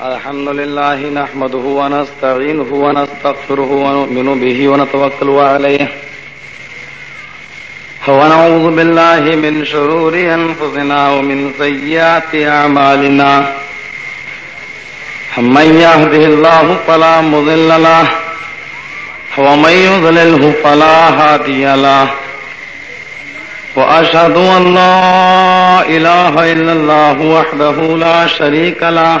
الحمد لله نحمده ونستعينه ونستغفره ونؤمن به ونتوكل عليه ونعوذ بالله من شرور أنفسنا ومن سيئات أعمالنا من يهده الله فلا مضل له ومن يضلله فلا هادي له وأشهد أن لا إله إلا الله وحده لا شريك له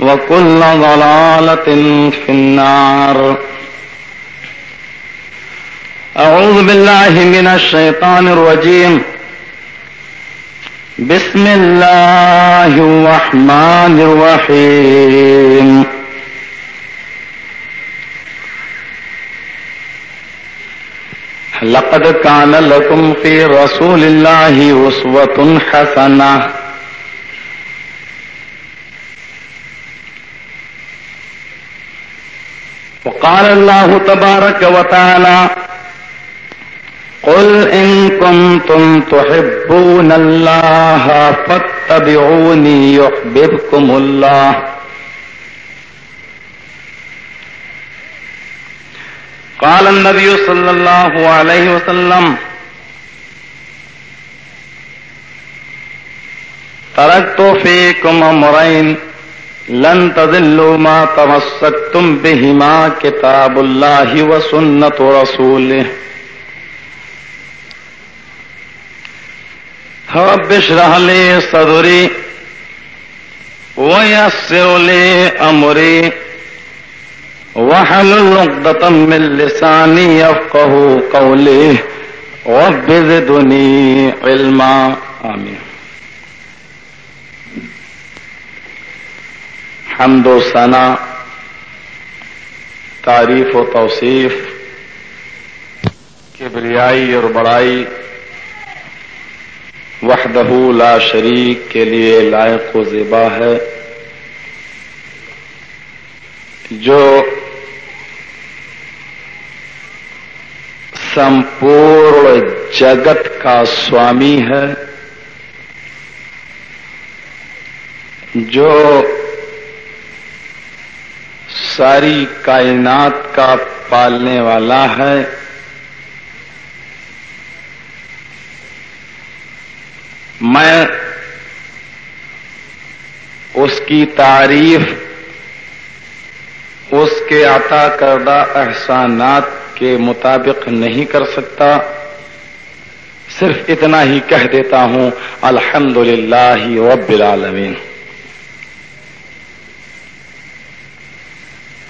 وكل ضلالة في النار. أعوذ بالله من الشيطان الرجيم. بسم الله الرحمن الرحيم. لقد كان لكم في رسول الله أسوة حسنة. وقال الله تبارك وتعالى قل إن كنتم تحبون الله فاتبعوني يحببكم الله قال النبي صلى الله عليه وسلم تركت فيكم أمرين لن تذلوا ما تمسكتم بهما كتاب الله وسنة رسوله. رب اشرح لي صدري ويسر لي أمري وحلل عقدة من لساني يفقه قولي. رب زدني علما. آمين. حمد و ثنا، تعریف و توصیف، کبریائی اور بڑائی، وحدہ لا شریک کے لیے لائق و زیبا ہے۔ جو سمپور جگت کا سوامی ہے، جو ساری کائنات کا پالنے والا ہے۔ میں اس کی تعریف، اس کے عطا کردہ احسانات کے مطابق نہیں کر سکتا۔ صرف اتنا ہی کہہ دیتا ہوں الحمد للہ العالمین۔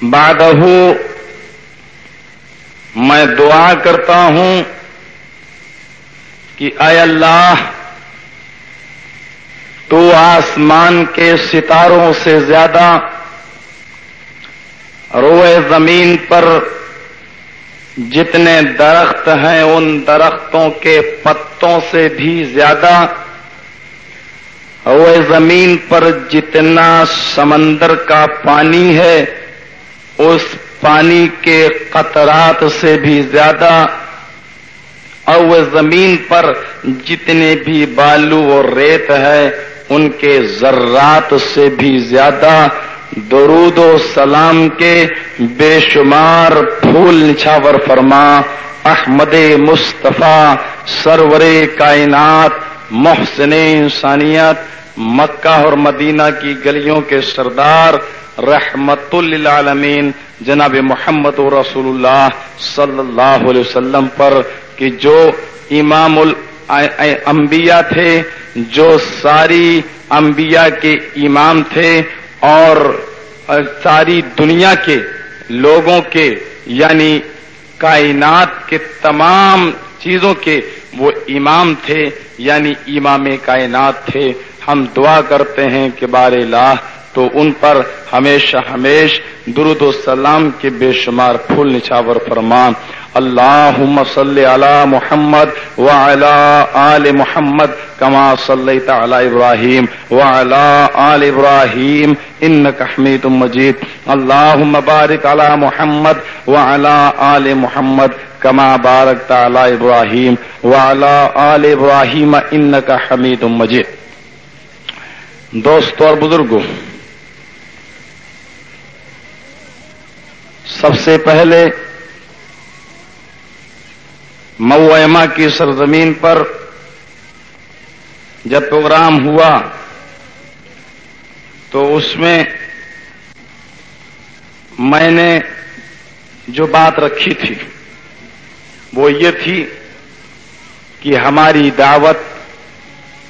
بادہ میں دعا کرتا ہوں کہ اے اللہ، تو آسمان کے ستاروں سے زیادہ روئے زمین پر جتنے درخت ہیں، ان درختوں کے پتوں سے بھی زیادہ روئے زمین پر جتنا سمندر کا پانی ہے اس پانی کے قطرات سے بھی زیادہ اور وہ زمین پر جتنے بھی بالو اور ریت ہے، ان کے ذرات سے بھی زیادہ درود و سلام کے بے شمار پھول نچھاور فرما، احمد مصطفیٰ، سرور کائنات، محسن انسانیت، مکہ اور مدینہ کی گلیوں کے سردار رحمت للعالمین۔ جناب محمد و رسول اللہ صلی اللہ علیہ وسلم پر کہ جو امام الانبیاء تھے، جو ساری انبیاء کے امام تھے اور ساری دنیا کے لوگوں کے یعنی کائنات کے تمام چیزوں کے وہ امام تھے یعنی امام کائنات تھے۔ ہم دعا کرتے ہیں کہ بار لاہ تو ان پر ہمیشہ ہمیش درود و سلام کے بے شمار پھول نچاور فرمان۔ اللہ صلی علی محمد وعلی آل محمد کما صلی تعلی ابراہیم وعلی آل ابراہیم انک حمید مجید۔ اللہ بارک علی محمد وعلی آل محمد کما بارک تعلی ابراہیم وعلی آل ابراہیم انک حمید مجید۔ دوستوں اور بزرگوں سب سے پہلے موما کی سرزمین پر جب پروگرام ہوا تو اس میں میں نے جو بات رکھی تھی وہ یہ تھی کہ ہماری دعوت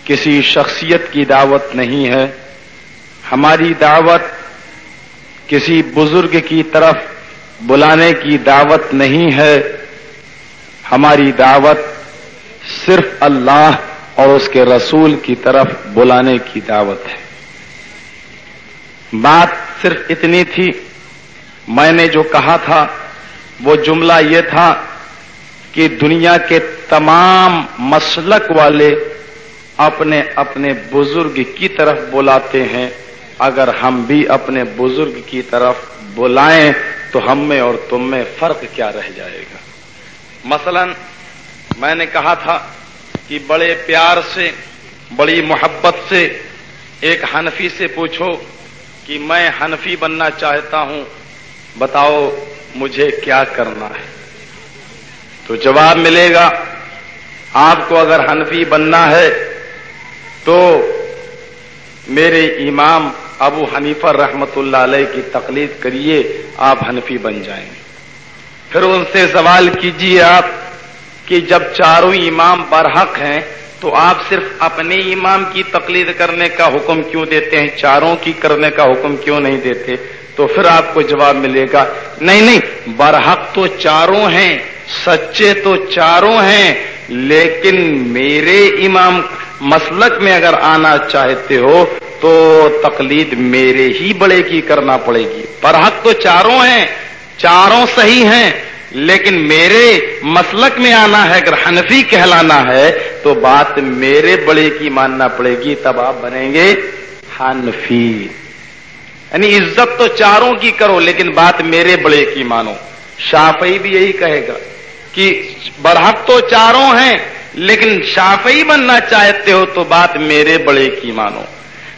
کسی شخصیت کی دعوت نہیں ہے۔ ہماری دعوت کسی بزرگ کی طرف بلانے کی دعوت نہیں ہے۔ ہماری دعوت صرف اللہ اور اس کے رسول کی طرف بلانے کی دعوت ہے۔ بات صرف اتنی تھی، میں نے جو کہا تھا، وہ جملہ یہ تھا کہ دنیا کے تمام مسلک والے اپنے اپنے بزرگ کی طرف بلاتے ہیں۔ اگر ہم بھی اپنے بزرگ کی طرف بلائیں تو ہم میں اور تم میں فرق کیا رہ جائے گا؟ مثلا میں نے کہا تھا کہ بڑے پیار سے، بڑی محبت سے ایک حنفی سے پوچھو کہ میں حنفی بننا چاہتا ہوں، بتاؤ مجھے کیا کرنا ہے؟ تو جواب ملے گا، آپ کو اگر حنفی بننا ہے تو میرے امام ابو حنیفہ رحمت اللہ علیہ کی تقلید کریے، آپ حنفی بن جائیں گے۔ پھر ان سے سوال کیجیے آپ کہ جب چاروں امام برحق ہیں تو آپ صرف اپنے امام کی تقلید کرنے کا حکم کیوں دیتے ہیں؟ چاروں کی کرنے کا حکم کیوں نہیں دیتے؟ تو پھر آپ کو جواب ملے گا، نہیں نہیں، برحق تو چاروں ہیں، سچے تو چاروں ہیں، لیکن میرے امام مسلک میں اگر آنا چاہتے ہو تو تقلید میرے ہی بڑے کی کرنا پڑے گی۔ برحق تو چاروں ہیں، چاروں صحیح ہیں، لیکن میرے مسلک میں آنا ہے، اگر حنفی کہلانا ہے، تو بات میرے بڑے کی ماننا پڑے گی۔ تب آپ بنیں گے حنفی۔ یعنی عزت تو چاروں کی کرو، لیکن بات میرے بڑے کی مانو۔ شافئی بھی یہی کہے گا کہ برحق تو چاروں ہیں، لیکن شافئی بننا چاہتے ہو، تو بات میرے بڑے کی مانو۔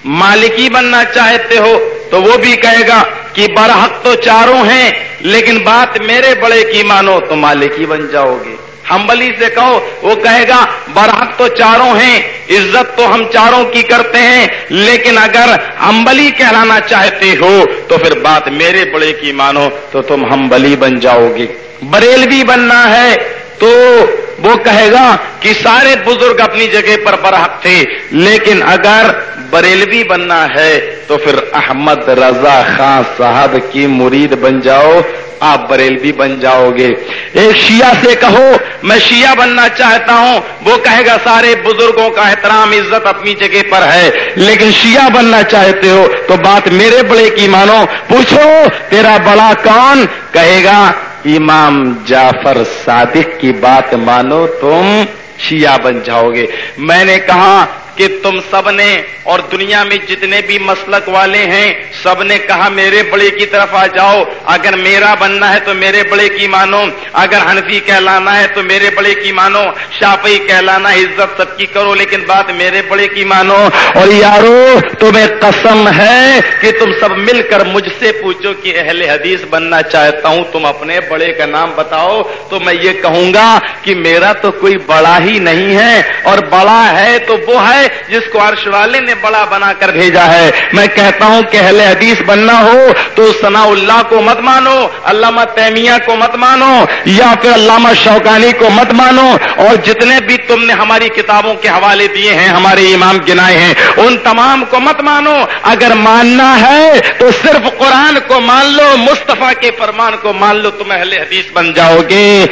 مالکی بننا چاہتے ہو تو وہ بھی کہے گا کہ برحق تو چاروں ہیں، لیکن بات میرے بڑے کی مانو تو مالکی بن جاؤ گے۔ ہمبلی سے کہو، وہ کہے گا، برحق تو چاروں ہیں، عزت تو ہم چاروں کی کرتے ہیں، لیکن اگر ہمبلی کہلانا چاہتے ہو تو پھر بات میرے بڑے کی مانو تو تم ہمبلی بن جاؤ گے۔ بریلوی بننا ہے تو وہ کہے گا کہ سارے بزرگ اپنی جگہ پر برحق تھے، لیکن اگر بریلوی بننا ہے تو پھر احمد رضا خان صاحب کی مرید بن جاؤ، آپ بریلوی بن جاؤ گے۔ ایک شیعہ سے کہو، میں شیعہ بننا چاہتا ہوں۔ وہ کہے گا، سارے بزرگوں کا احترام، عزت اپنی جگہ پر ہے۔ لیکن شیعہ بننا چاہتے ہو تو بات میرے بڑے کی مانو۔ پوچھو، تیرا بڑا کون؟ کہے گا امام جعفر صادق کی بات مانو تم شیعہ بن جاؤ گے میں نے کہا کہ تم سب نے اور دنیا میں جتنے بھی مسلک والے ہیں، سب نے کہا میرے بڑے کی طرف آ جاؤ۔ اگر میرا بننا ہے تو میرے بڑے کی مانو۔ اگر حنفی کہلانا ہے تو میرے بڑے کی مانو۔ شاپئی کہلانا عزت سب کی کرو، لیکن بات میرے بڑے کی مانو۔ اور یارو، تمہیں قسم ہے کہ تم سب مل کر مجھ سے پوچھو کہ اہل حدیث بننا چاہتا ہوں۔ تم اپنے بڑے کا نام بتاؤ۔ تو میں یہ کہوں گا کہ میرا تو کوئی بڑا ہی نہیں ہے، اور بڑا ہے تو وہ ہے جس کو عرش والے نے بڑا بنا کر بھیجا ہے۔ میں کہتا ہوں کہ اہل حدیث بننا ہو تو ثنا اللہ کو مت مانو، علامہ تیمیہ کو مت مانو، یا پھر علامہ شوقانی کو مت مانو۔ اور جتنے بھی تم نے ہماری کتابوں کے حوالے دیے ہیں، ہمارے امام گنائے ہیں، ان تمام کو مت مانو۔ اگر ماننا ہے تو صرف قرآن کو مان لو، مصطفیٰ کے فرمان کو مان لو، تم اہل حدیث بن جاؤ گے۔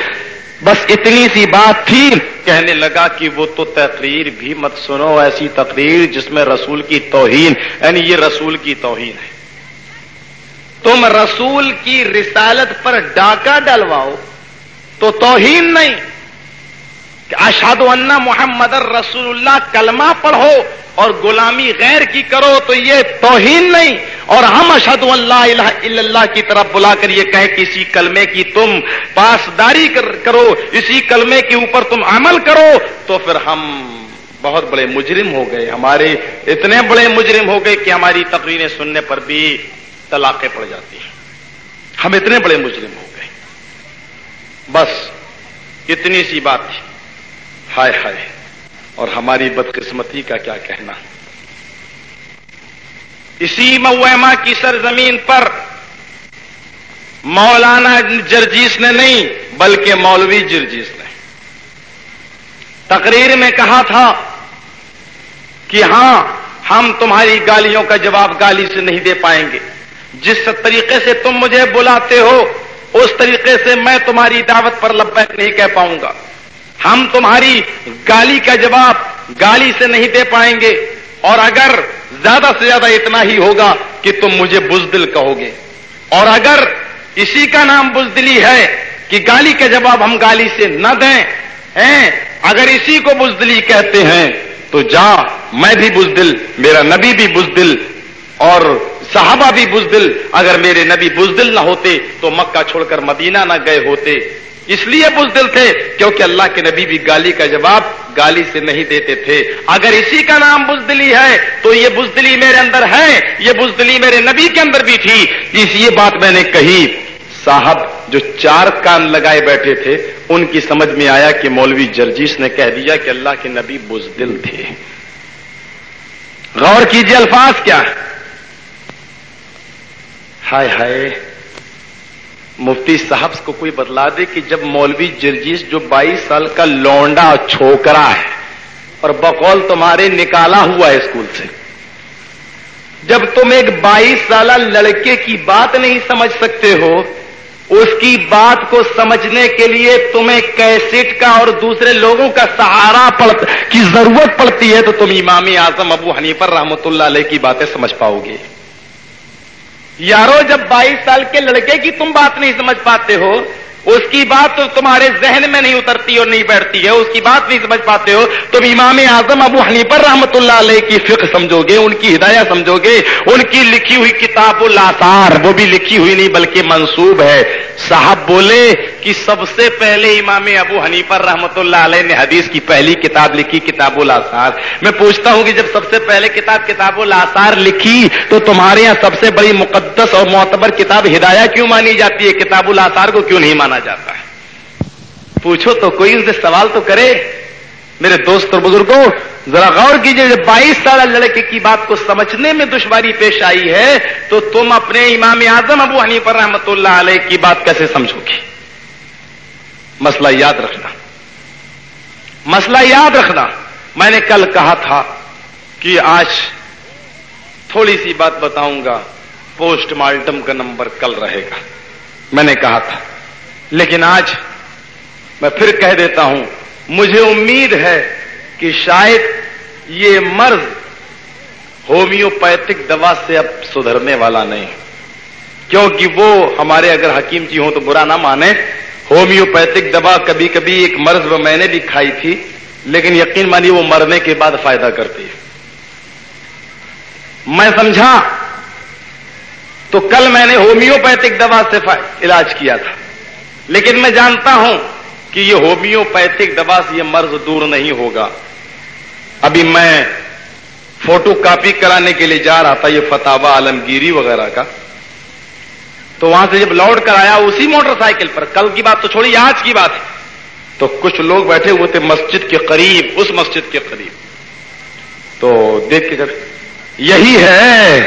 بس اتنی سی بات تھی۔ کہنے لگا کہ وہ تو تقریر بھی مت سنو، ایسی تقریر جس میں رسول کی توہین یعنی یہ رسول کی توہین ہے۔ تم رسول کی رسالت پر ڈاکہ ڈلواؤ تو توہین نہیں۔ اشاد اللہ محمد رسول اللہ کلمہ پڑھو اور غلامی غیر کی کرو تو یہ توہین نہیں اور ہم اشد اللہ الہ الا اللہ کی طرف بلا کر یہ کہ کسی کلمے کی تم پاسداری کرو، اسی کلمے کے اوپر تم عمل کرو، تو پھر ہم بہت بڑے مجرم ہو گئے۔ ہمارے اتنے بڑے مجرم ہو گئے کہ ہماری تقریریں سننے پر بھی طلاقیں پڑ جاتی ہیں۔ ہم اتنے بڑے مجرم ہو گئے۔ بس، اتنی سی بات تھی۔ ہائے ہائے، اور ہماری بدقسمتی کا کیا کہنا۔ اسی موما کی سرزمین پر مولانا جرجیس نے نہیں بلکہ مولوی جرجیس نے تقریر میں کہا تھا کہ ہاں ہم تمہاری گالیوں کا جواب گالی سے نہیں دے پائیں گے۔ جس طریقے سے تم مجھے بلاتے ہو، اس طریقے سے میں تمہاری دعوت پر لبیک نہیں کہہ پاؤں گا۔ ہم تمہاری گالی کا جواب گالی سے نہیں دے پائیں گے اور اگر زیادہ سے زیادہ اتنا ہی ہوگا کہ تم مجھے بزدل کہو گے۔ اور اگر اسی کا نام بزدلی ہے کہ گالی کا جواب ہم گالی سے نہ دیں اگر اسی کو بزدلی کہتے ہیں تو جا، میں بھی بزدل، میرا نبی بھی بزدل اور صحابہ بھی بزدل۔ اگر میرے نبی بزدل نہ ہوتے تو مکہ چھوڑ کر مدینہ نہ گئے ہوتے۔ اس لیے بزدل تھے کیونکہ اللہ کے نبی بھی گالی کا جواب گالی سے نہیں دیتے تھے۔ اگر اسی کا نام بزدلی ہے تو یہ بزدلی میرے اندر ہے، یہ بزدلی میرے نبی کے اندر بھی تھی۔ اس یہ بات میں نے کہی، صاحب جو چار کان لگائے بیٹھے تھے، ان کی سمجھ میں آیا کہ مولوی جرجیس نے کہہ دیا کہ اللہ کے نبی بزدل تھے۔ غور کیجیے الفاظ کیا ہائے ہائے مفتی صاحب کو کوئی بتلا دے کہ جب مولوی جرجیس جو بائیس سال کا لونڈا چھوکرا ہے اور بقول تمہارے نکالا ہوا ہے اسکول سے، جب تم ایک بائیس سالہ لڑکے کی بات نہیں سمجھ سکتے ہو، اس کی بات کو سمجھنے کے لیے تمہیں کیسٹ کا اور دوسرے لوگوں کا سہارا پڑ، کی ضرورت پڑتی ہے تو تم امام اعظم ابو حنیفر رحمۃ اللہ علیہ کی باتیں سمجھ پاؤ گے۔ یارو جب بائیس سال کے لڑکے کی تم بات نہیں سمجھ پاتے ہو اس کی بات تو تمہارے ذہن میں نہیں اترتی اور نہیں بیٹھتی ہے، اس کی بات نہیں سمجھ پاتے ہو۔ تم امام اعظم ابو حنیفر رحمت اللہ علیہ کی فقہ سمجھو گے، ان کی ہدایت سمجھو گے۔ ان کی لکھی ہوئی کتاب الاسار وہ بھی لکھی ہوئی نہیں بلکہ منسوب ہے۔ صاحب بولے کہ سب سے پہلے امام ابو حنیفر رحمت اللہ علیہ نے حدیث کی پہلی کتاب لکھی، کتاب الاسار میں پوچھتا ہوں کہ جب سب سے پہلے کتاب کتاب الاسار لکھی تو تمہارے یہاں سب سے بڑی مقدس اور معتبر کتاب ہدایہ کیوں مانی جاتی ہے؟ کتاب الاسار کو کیوں نہیں مانا؟ جاتا ہے۔ پوچھو تو کوئی ان سے سوال تو کرے۔ میرے دوست اور بزرگوں، ذرا غور کیجیے، جب بائیس سال لڑکے کی بات کو سمجھنے میں دشواری پیش آئی ہے، تو تم اپنے امام اعظم ابو حنیف رحمت اللہ علیہ کی بات کیسے سمجھو گے؟ مسئلہ یاد رکھنا۔ مسئلہ یاد رکھنا۔ میں نے کل کہا تھا کہ آج تھوڑی سی بات بتاؤں گا۔ پوسٹ مارٹم کا نمبر کل رہے گا۔ میں نے کہا تھا۔ لیکن آج میں پھر کہہ دیتا ہوں، مجھے امید ہے کہ شاید یہ مرض ہومیوپیتھک دوا سے اب سدھرنے والا نہیں کیونکہ وہ ہمارے اگر حکیم جی ہوں تو برا نہ مانے۔ ہومیوپیتھک دوا کبھی کبھی ایک مرض میں نے بھی کھائی تھی، لیکن یقین مانی وہ مرنے کے بعد فائدہ کرتی ہے۔ میں سمجھا، تو کل میں نے ہومیوپیتھک دوا سے علاج کیا تھا۔ لیکن میں جانتا ہوں کہ یہ ہومیوپیتھک دوا سے یہ مرض دور نہیں ہوگا۔ ابھی میں فوٹو کاپی کرانے کے لیے جا رہا تھا یہ فتح عالمگیری وغیرہ کا۔ تو وہاں سے جب لوٹ کر آیا اسی موٹر سائیکل پر، کل کی بات تو چھوڑی، آج کی بات ہے۔ تو کچھ لوگ بیٹھے ہوئے تھے مسجد کے قریب، اس مسجد کے قریب۔ تو دیکھ کے کر یہی ہے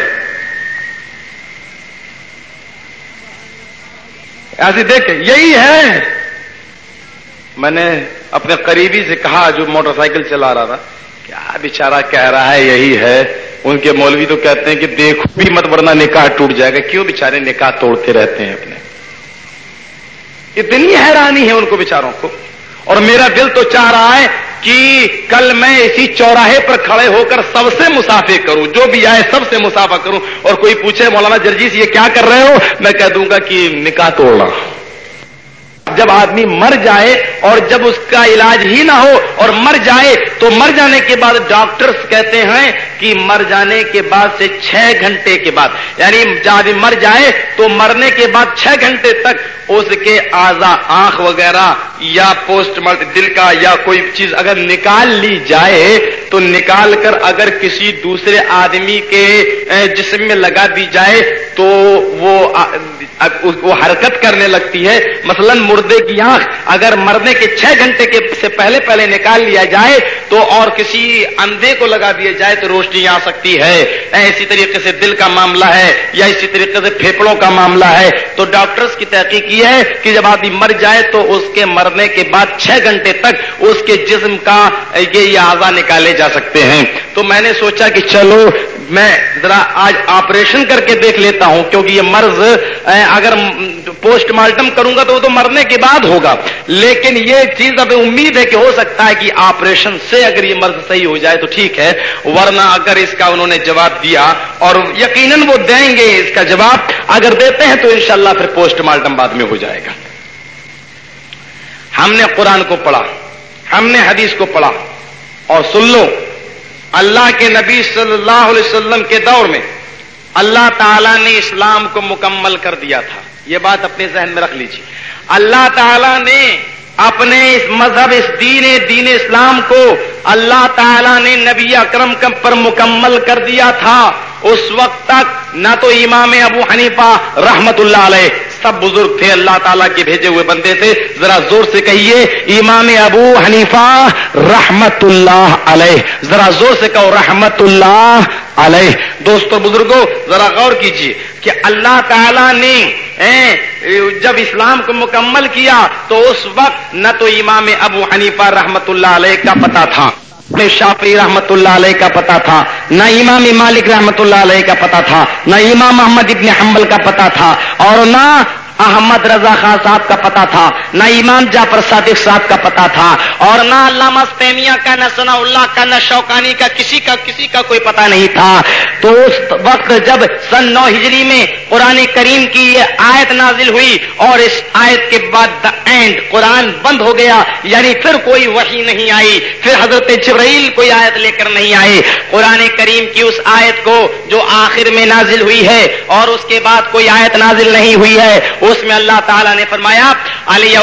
ایسے دیکھ یہی ہے۔ میں نے اپنے قریبی سے کہا جو موٹر سائیکل چلا رہا تھا، کیا بیچارہ کہہ رہا ہے، یہی ہے۔ ان کے مولوی تو کہتے ہیں کہ دیکھو بھی مت، ورنہ نکاح ٹوٹ جائے گا۔ کیوں بیچارے نکاح توڑتے رہتے ہیں اپنے؟ اتنی حیرانی ہے ان کو بیچاروں کو۔ اور میرا دل تو چاہ رہا ہے کہ کل میں اسی چوراہے پر کھڑے ہو کر سب سے مسافر کروں، جو بھی آئے سب سے مسافر کروں۔ اور کوئی پوچھے، مولانا جرجیس یہ کیا کر رہے ہو؟ میں کہہ دوں گا کہ نکاح توڑ رہا ہوں جب آدمی مر جائے اور جب اس کا علاج ہی نہ ہو اور مر جائے تو مر جانے کے بعد ڈاکٹرز کہتے ہیں کہ مر جانے کے بعد سے چھ گھنٹے کے بعد یعنی جب آدمی مر جائے تو مرنے کے بعد چھ گھنٹے تک اس کے آزا، آنکھ وغیرہ یا پوسٹ دل کا یا کوئی چیز اگر نکال لی جائے تو نکال کر اگر کسی دوسرے آدمی کے جسم میں لگا دی جائے تو وہ وہ حرکت کرنے لگتی ہے۔ مثلا مردے کی آنکھ اگر مرنے کے چھ گھنٹے کے سے پہلے پہلے نکال لیا جائے تو اور کسی اندھے کو لگا دیا جائے تو روشنی آ سکتی ہے۔ اسی طریقے سے دل کا معاملہ ہے یا اسی طریقے سے پھیپڑوں کا معاملہ ہے۔ تو ڈاکٹرز کی تحقیق یہ ہے کہ جب آدمی مر جائے تو اس کے مرنے کے بعد چھ گھنٹے تک اس کے جسم کا یہ اعضا نکالے جا سکتے ہیں۔ تو میں نے سوچا کہ چلو میں ذرا آج آپریشن کر کے دیکھ لیتا ہوں، کیونکہ یہ مرض اگر پوسٹ مارٹم کروں گا تو وہ تو مرنے کے بعد ہوگا۔ لیکن یہ چیز اب امید ہے کہ ہو سکتا ہے کہ آپریشن سے اگر یہ مرض صحیح ہو جائے تو ٹھیک ہے، ورنہ اگر اس کا انہوں نے جواب دیا اور یقیناً وہ دیں گے اس کا جواب، اگر دیتے ہیں تو انشاءاللہ پھر پوسٹ مارٹم بعد میں ہو جائے گا۔ ہم نے قرآن کو پڑھا، ہم نے حدیث کو پڑھا اور سن لو۔ اللہ کے نبی صلی اللہ علیہ وسلم کے دور میں اللہ تعالیٰ نے اسلام کو مکمل کر دیا تھا۔ یہ بات اپنے ذہن میں رکھ لیجیے اللہ تعالیٰ نے اپنے اس مذہب، اس دین دین اسلام کو اللہ تعالیٰ نے نبی اکرم پر مکمل کر دیا تھا۔ اس وقت تک نہ تو امام ابو حنیفہ رحمت اللہ علیہ سب بزرگ تھے، اللہ تعالیٰ کے بھیجے ہوئے بندے تھے۔ ذرا زور سے کہیے، امام ابو حنیفہ رحمت اللہ علیہ۔ ذرا زور سے کہو رحمت اللہ علیہ۔ دوستو بزرگوں ذرا غور کیجیے کہ اللہ تعالیٰ نے جب اسلام کو مکمل کیا تو اس وقت نہ تو امام ابو حنیفہ رحمت اللہ علیہ کا پتا تھا۔ شافی رحمت اللہ علیہ کا پتا تھا، نہ امام مالک رحمت اللہ علیہ کا پتا تھا، نہ امام محمد ابن حنبل کا پتا تھا، اور نہ احمد رضا خان صاحب کا پتا تھا، نہ امام جعفر صادق صاحب کا پتا تھا، اور نہ علامہ تیمیہ کا، نہ ثنا اللہ کا، نہ شوقانی کا، کسی کا کسی کا کوئی پتا نہیں تھا۔ تو اس وقت جب سن نو ہجری میں قرآن کریم کی یہ آیت نازل ہوئی اور اس آیت کے بعد دا اینڈ قرآن بند ہو گیا یعنی پھر کوئی وحی نہیں آئی، پھر حضرت جبرائیل کوئی آیت لے کر نہیں آئے۔ قرآن کریم کی اس آیت کو جو آخر میں نازل ہوئی ہے اور اس کے بعد کوئی آیت نازل نہیں ہوئی ہے اس میں اللہ تعالیٰ نے فرمایا علیہ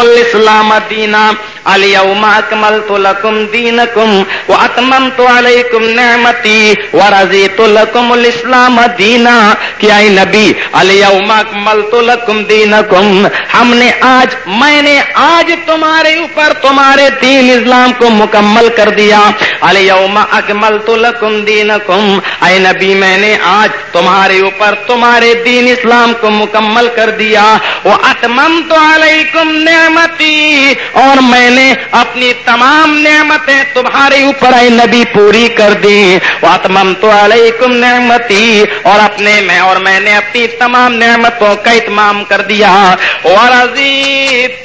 الاسلام دینا. اليوم اكملت لكم دينكم واتممت عليكم نعمتي ورضيت لكم الاسلام دینا کیا اے نبی، اليوم اكملت لكم دينكم. ہم نے آج، میں نے آج تمہارے اوپر تمہارے دین اسلام کو مکمل کر دیا. اليوم اكملت لكم دينكم. اے نبی، میں نے آج تمہارے اوپر تمہارے دین اسلام کو مکمل کر دیا. وہ اتمم تو علیکم نعمتی اور میں نے اپنی تمام نعمتیں تمہارے اوپر اے نبی پوری کر دی۔ واتمم تو علیکم نعمتی، اور اپنے میں اور میں نے اپنی تمام نعمتوں کا اتمام کر دیا۔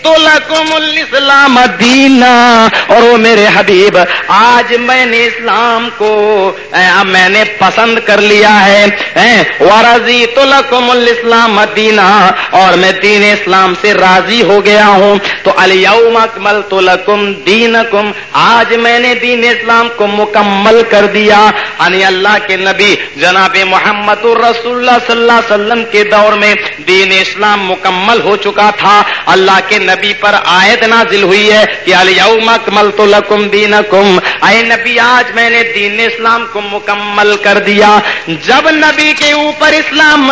تو لکم الاسلام دینا اور وہ میرے حبیب، آج میں نے اسلام کو میں نے پسند کر لیا ہے۔ ورضی تو لکم الاسلام دینا اور میں دین اسلام سے راضی ہو گیا ہوں۔ تو الیوم اکمل تو لکم دینکم، آج میں نے دین اسلام کو مکمل کر دیا۔ یعنی اللہ کے نبی جناب محمد الرسول اللہ صلی اللہ علیہ وسلم کے دور میں دین اسلام مکمل ہو چکا تھا۔ اللہ کے نبی پر آیت نازل ہوئی ہے کہ الیوم اکملت لکم دینکم۔ اے نبی، آج میں نے دین اسلام کو مکمل کر دیا۔ جب نبی کے اوپر اسلام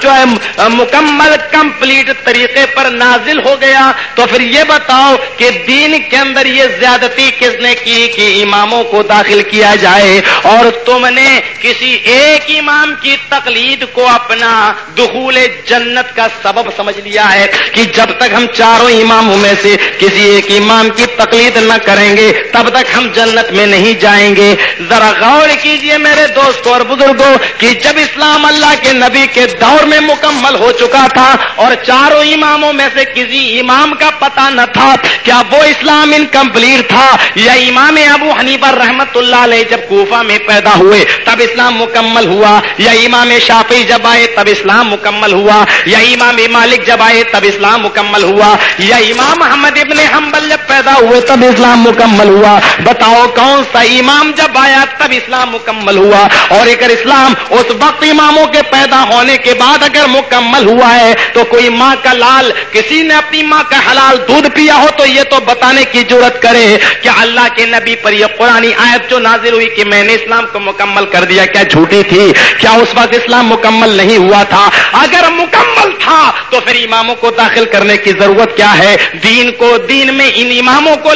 جو ہے، مکمل کمپلیٹ طریقے پر نازل ہو گیا، تو پھر یہ بتاؤ کہ دین کے اندر یہ زیادتی کس نے کی کہ اماموں کو داخل کیا جائے اور تم نے کسی ایک امام کی تقلید کو اپنا دخول جنت کا سبب سمجھ لیا ہے کہ جب تک ہم چاروں اماموں میں سے کسی ایک امام کی تقلید نہ کریں گے، تب تک ہم جنت میں نہیں جائیں گے۔ ذرا غور کیجیے میرے دوستوں اور بزرگوں کہ جب اسلام اللہ کے نبی کے دور میں مکمل ہو چکا تھا اور چاروں اماموں میں سے کسی امام کا پتہ نہ تھا، کیا وہ اسلام انکمپلیٹ تھا، یا امام ابو حنیبر رحمت اللہ علیہ جب کوفہ میں پیدا ہوئے، تب اسلام مکمل ہوا، یا امام شافی جب آئے، تب اسلام مکمل ہوا، یا امام مالک جب آئے، تب اسلام مکمل ہوا، یا امام محمد ابن حنبل جب پیدا ہوئے، تب اسلام مکمل ہوا۔ بتاؤ کون سا امام جب آیا، تب اسلام مکمل ہوا۔ اور اگر اسلام اس وقت اماموں کے پیدا ہونے کے بعد اگر مکمل ہوا ہے، تو کوئی ماں کا لال، کسی نے اپنی ماں کا حلال دودھ پیا ہو، تو یہ تو بتانے کی ضرورت کرے کہ اللہ کے نبی پر یہ قرآن آیت جو نازل ہوئی کہ میں نے اسلام کو مکمل کر دیا، کیا جھوٹی تھی؟ کیا اس وقت اسلام مکمل نہیں ہوا تھا؟ اگر مکمل تھا تو پھر اماموں کو داخل کرنے کی ضرورت کیا ہے؟ دین کو، دین میں ان اماموں کو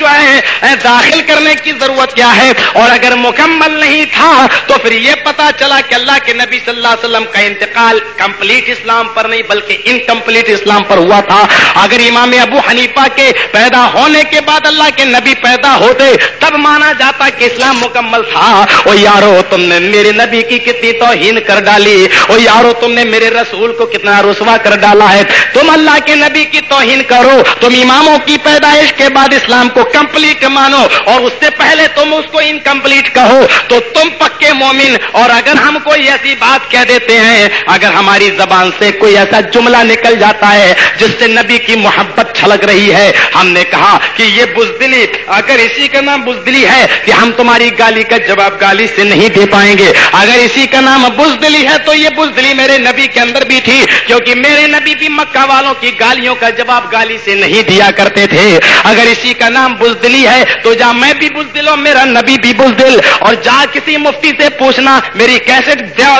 جو ہے داخل کرنے کی ضرورت کیا ہے؟ اور اگر مکمل نہیں تھا تو پھر یہ پتا چلا کہ اللہ کے نبی صلی اللہ علیہ وسلم کا انتقال کمپلیٹ اسلام پر نہیں، بلکہ انکمپلیٹ اسلام پر ہوا تھا۔ اگر امام ابو حنیفہ کے پیدا ہونے کے بعد اللہ کے نبی پیدا ہوتے تب مانا جاتا کہ اسلام مکمل تھا۔ او یارو، تم نے میرے نبی کی کتنی توہین کر ڈالی۔ او یارو، تم نے میرے رسول کو کتنا رسوا کر ڈالا ہے۔ تم اللہ کے نبی کی توہین کرو۔ تم اماموں کی پیدائش کے بعد اسلام کو کمپلیٹ مانو۔ اور اس سے پہلے تم اس کو انکمپلیٹ کہو۔ تو تم پکے مومن۔ اور اگر ہم کوئی ایسی بات کہہ دیتے ہیں، اگر ہماری زبان سے کوئی ایسا جملہ نکل جاتا ہے جس سے نبی کی محبت چھلک رہی ہے، ہم نے کہا کہ یہ بزدلی اگر اسی کا نام بزدلی ہے کہ ہم تمہاری گالی کا جواب گالی سے نہیں دے پائیں گے۔ اگر اسی کا نام بزدلی ہے تو یہ بزدلی میرے نبی کے اندر بھی تھی، کیونکہ میرے نبی بھی مکہ والوں کی گالیوں کا جواب گالی سے نہیں دیا کرتے تھے۔ اگر اسی کا نام بزدلی ہے تو جا میں بھی بزدل ہوں میرا نبی بھی بزدل۔ اور جا کسی مفتی سے پوچھنا، میری کیسے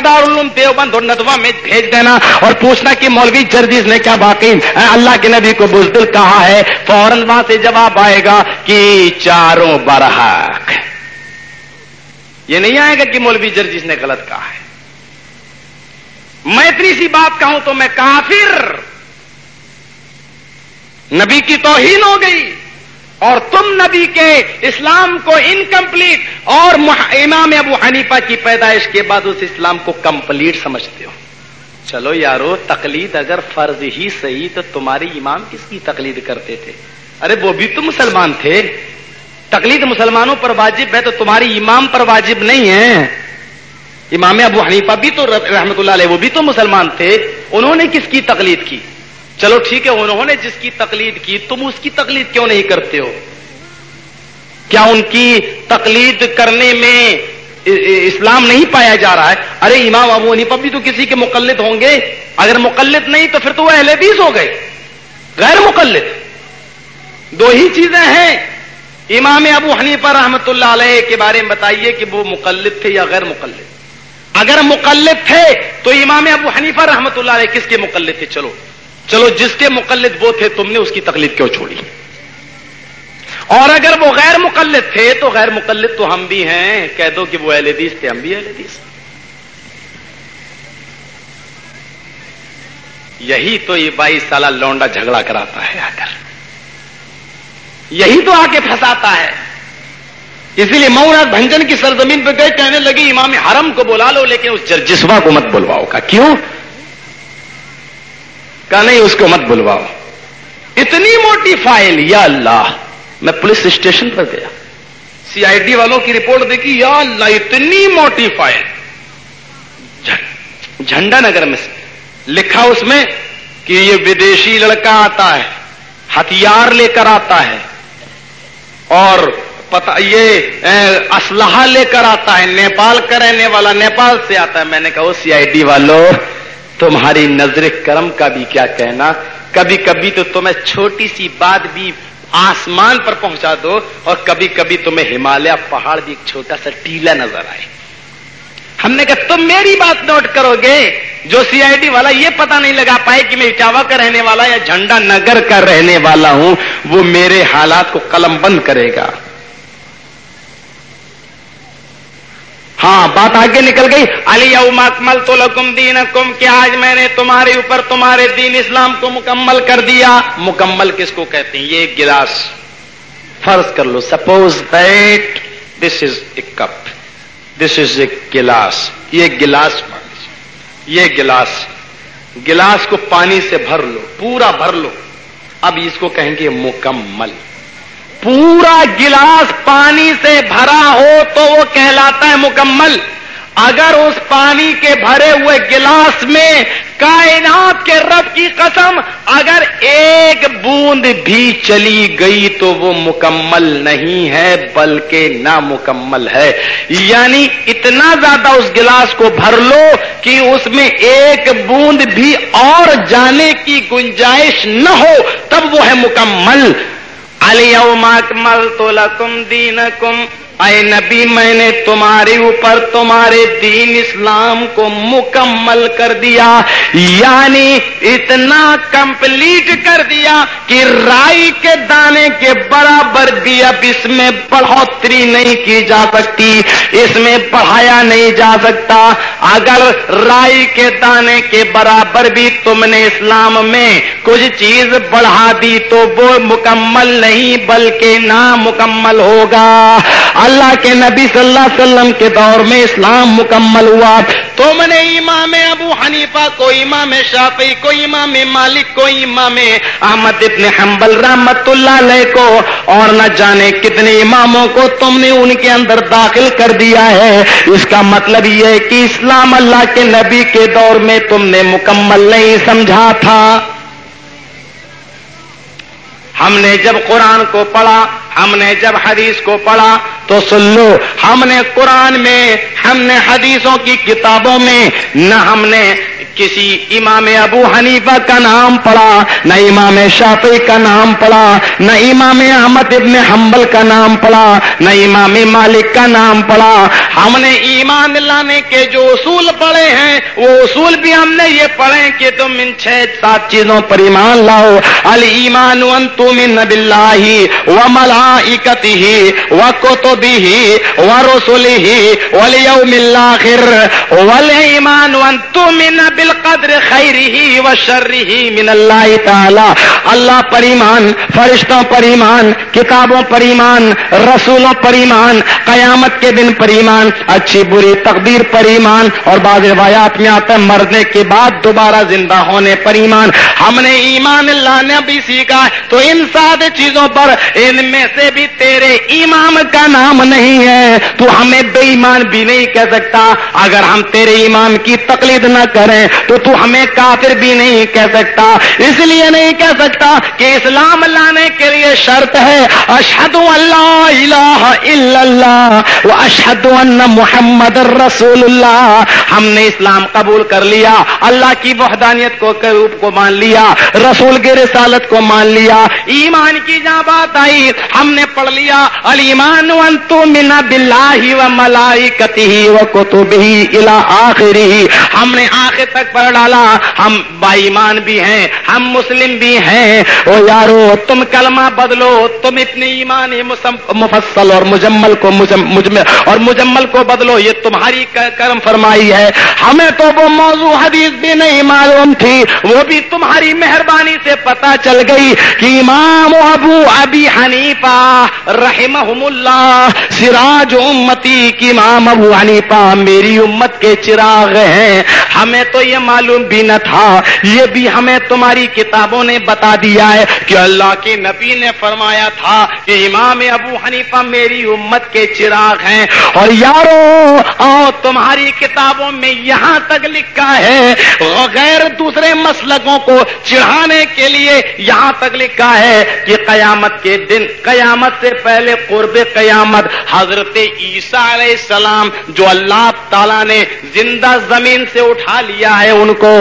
علوم دیوبند اور ندوا میں بھیج دینا اور پوچھنا کہ مولوی جردیز نے کیا باقی اللہ کے نبی کو بزدل کہا ہے، فوراً وہاں سے جواب آئے گا کہ چاروں برحق۔ یہ نہیں آئے گا کہ مولوی جردیز نے غلط کہا ہے۔ میں اتنی سی بات کہوں تو میں کافر۔ نبی کی توہین ہو گئی اور تم نبی کے اسلام کو انکمپلیٹ اور امام ابو حنیفہ کی پیدائش کے بعد اس اسلام کو کمپلیٹ سمجھتے ہو۔ چلو یارو، تقلید اگر فرض ہی صحیح تو تمہاری امام کس کی تقلید کرتے تھے؟ ارے وہ بھی تو مسلمان تھے۔ تقلید مسلمانوں پر واجب ہے تو تمہاری امام پر واجب نہیں ہے۔ امام ابو حنیفہ بھی تو رحمت اللہ علیہ وہ بھی تو مسلمان تھے۔ انہوں نے کس کی تقلید کی؟ چلو ٹھیک ہے، انہوں نے جس کی تقلید کی، تم اس کی تقلید کیوں نہیں کرتے ہو؟ کیا ان کی تقلید کرنے میں اسلام نہیں پایا جا رہا ہے؟ ارے امام ابو حنیفہ بھی تو کسی کے مقلد ہوں گے۔ اگر مقلد نہیں تو پھر تو وہ اہل حدیث ہو گئے۔ غیر مقلد۔ دو ہی چیزیں ہیں۔ امام ابو حنیفہ رحمت اللہ علیہ کے بارے میں بتائیے کہ وہ مقلد تھے یا غیر مقلد۔ اگر مقلد تھے تو امام ابو حنیفہ رحمت اللہ علیہ کس کے مقلد تھے؟ چلو۔ چلو، جس کے مقلد وہ تھے، تم نے اس کی تکلیف کیوں چھوڑی؟ اور اگر وہ غیر مقلد تھے تو غیر مقلد تو ہم بھی ہیں۔ کہہ دو کہ وہ اہل حدیث تھے، ہم بھی اہل حدیث۔ یہی تو یہ بائیس سالہ لونڈا جھگڑا کراتا ہے آ کر یہی تو آ کے پھنساتا ہے۔ اسی لیے مئوناتھ بھنجن کی سرزمین پہ گئے، کہنے لگے، امام حرم کو بلا لو، لیکن اس جرجسوا کو مت بلواؤ۔ کا کیوں؟ کہا، نہیں، اس کو مت بلواؤ۔ اتنی موٹی فائل، یا اللہ، میں پولیس اسٹیشن پر گیا۔ سی آئی ڈی والوں کی رپورٹ دیکھی، یا اللہ، اتنی موٹی فائل۔ جھنڈا نگر میں لکھا اس میں کہ یہ ودیشی لڑکا آتا ہے، ہتھیار لے کر آتا ہے۔ اور پتا یہ اسلحہ لے کر آتا ہے، نیپال کا رہنے والا نیپال سے آتا ہے۔ میں نے کہا سی آئی ڈی والوں تمہاری نظر کرم کا بھی کیا کہنا؟ کبھی کبھی تو تمہیں چھوٹی سی بات بھی آسمان پر پہنچا دو اور کبھی کبھی تمہیں ہمالیہ پہاڑ بھی ایک چھوٹا سا ٹیلا نظر آئے۔ ہم نے کہا تم میری بات نوٹ کرو گے؟ جو سی آئی ڈی والا یہ پتا نہیں لگا پائے کہ میں اٹاوا کا رہنے والا یا جھنڈا نگر کا رہنے والا ہوں، وہ میرے حالات کو قلم بند کرے گا۔ ہاں بات آگے نکل گئی۔ علی اکمل تو لکم دین کم کہ آج میں نے تمہارے اوپر تمہارے دین اسلام کو مکمل کر دیا۔ مکمل کس کو کہتے ہیں؟ یہ ایک گلاس۔ فرض کر لو، suppose that this is a cup this is a glass یہ گلاس یہ گلاس گلاس کو پانی سے بھر لو. پورا بھر لو. اب اس کو کہیں گے مکمل. پورا گلاس پانی سے بھرا ہو تو وہ کہلاتا ہے مکمل. اگر اس پانی کے بھرے ہوئے گلاس میں کائنات کے رب کی قسم بوند بھی چلی گئی تو وہ مکمل نہیں ہے، بلکہ نامکمل ہے۔ یعنی اتنا زیادہ اس گلاس کو بھر لو کہ اس میں ایک بوند بھی اور جانے کی گنجائش نہ ہو، تب وہ ہے مکمل۔ اکمل تو لکم دینکم۔ اے نبی، میں نے تمہارے اوپر تمہارے دین اسلام کو مکمل کر دیا یعنی اتنا کمپلیٹ کر دیا کہ رائی کے دانے کے برابر بھی اب اس میں بڑھوتری نہیں کی جا سکتی، اس میں بڑھایا نہیں جا سکتا۔ اگر رائی کے دانے کے برابر بھی تم نے اسلام میں کچھ چیز بڑھا دی تو وہ مکمل نہیں، بلکہ نامکمل ہوگا۔ اللہ کے نبی صلی اللہ علیہ وسلم کے دور میں اسلام مکمل ہوا۔ تم نے امام ابو حنیفہ کو، امام شافی کو، امام مالک کو، امام احمد ابن حنبل رحمت اللہ علیہ کو، اور نہ جانے کتنے اماموں کو تم نے ان کے اندر داخل کر دیا ہے۔ اس کا مطلب یہ ہے کہ اسلام اللہ کے نبی کے دور میں تم نے مکمل نہیں سمجھا تھا۔ ہم نے جب قرآن کو پڑھا ہم نے جب حدیث کو پڑھا تو سن لو ہم نے قرآن میں، ہم نے حدیثوں کی کتابوں میں، نہ ہم نے کسی امام ابو حنیفہ کا نام پڑا نہ امام شافی کا نام پڑا نہ امام احمد ابن حنبل کا نام پڑا نہ امام مالک کا نام پڑا ہم نے ایمان لانے کے جو اصول پڑھے ہیں، وہ اصول بھی ہم نے یہ پڑھے کہ تم ان چھ سات چیزوں پر ایمان لاؤ۔ المان تم نب اللہ و ملاکت ہی و کوتبی ہی و رسولی ہی ولیوم الاخر ولیمان تم نب بالقدر خیری و شرری من اللہ تعالی اللہ پر ایمان، فرشتوں پر ایمان، کتابوں پر ایمان، رسولوں پر ایمان، قیامت کے دن پر ایمان، اچھی بری تقدیر پر ایمان اور بعض روایات میں آتا ہے مرنے کے بعد دوبارہ زندہ ہونے پر ایمان۔ ہم نے ایمان اللہ نے بھی سیکھا تو ان سات چیزوں پر، ان میں سے بھی تیرے ایمان کا نام نہیں ہے، تو ہمیں بے ایمان بھی نہیں کہہ سکتا۔ اگر ہم تیرے ایمان کی تقلید نہ کریں، تو تو ہمیں کافر بھی نہیں کہہ سکتا۔ اس لیے نہیں کہہ سکتا کہ اسلام لانے کے لیے شرط ہے اشد اللہ الہ الا اللہ اشد ان محمد رسول اللہ۔ ہم نے اسلام قبول کر لیا، اللہ کی وحدانیت کو روپ کو مان لیا، رسول کی رسالت کو مان لیا۔ ایمان کی جہاں بات آئی، ہم نے پڑھ لیا المان تو منا بلاہ و ملائی کتی و کتبی الا آخری ہم نے آخر تک پڑھ ڈالا، ہم بائیمان بھی ہیں، ہم مسلم بھی ہیں۔ او یارو، تم کلمہ بدلو، تم اتنی ایمان مفصل اور مجمل کو اور مجمل کو بدلو، یہ تمہاری کرم فرمائی ہے۔ ہمیں تو وہ موضوع حدیث بھی نہیں معلوم تھی، وہ بھی تمہاری مہربانی سے پتا چل گئی کہ امام ابو ابی حنیفہ رحمہم اللہ سراج امتی کی امام ابو حنیفہ میری امت کے چراغ ہیں۔ ہمیں تو یہ معلوم بھی نہ تھا، یہ بھی ہمیں تمہاری کتابوں نے بتا دیا ہے کہ اللہ کے نبی نے فرمایا تھا کہ امام ابو حنیفہ میری امت کے چراغ ہیں۔ اور یارو، آؤ تمہاری کتابوں میں یہاں تک لکھا ہے، غیر دوسرے مسلکوں کو چڑھانے کے لیے یہاں تک لکھا ہے کہ قیامت کے دن قیامت سے پہلے قرب قیامت حضرت عیسیٰ علیہ السلام جو اللہ تعالیٰ نے زندہ زمین سے اٹھا لیا ہے ان کو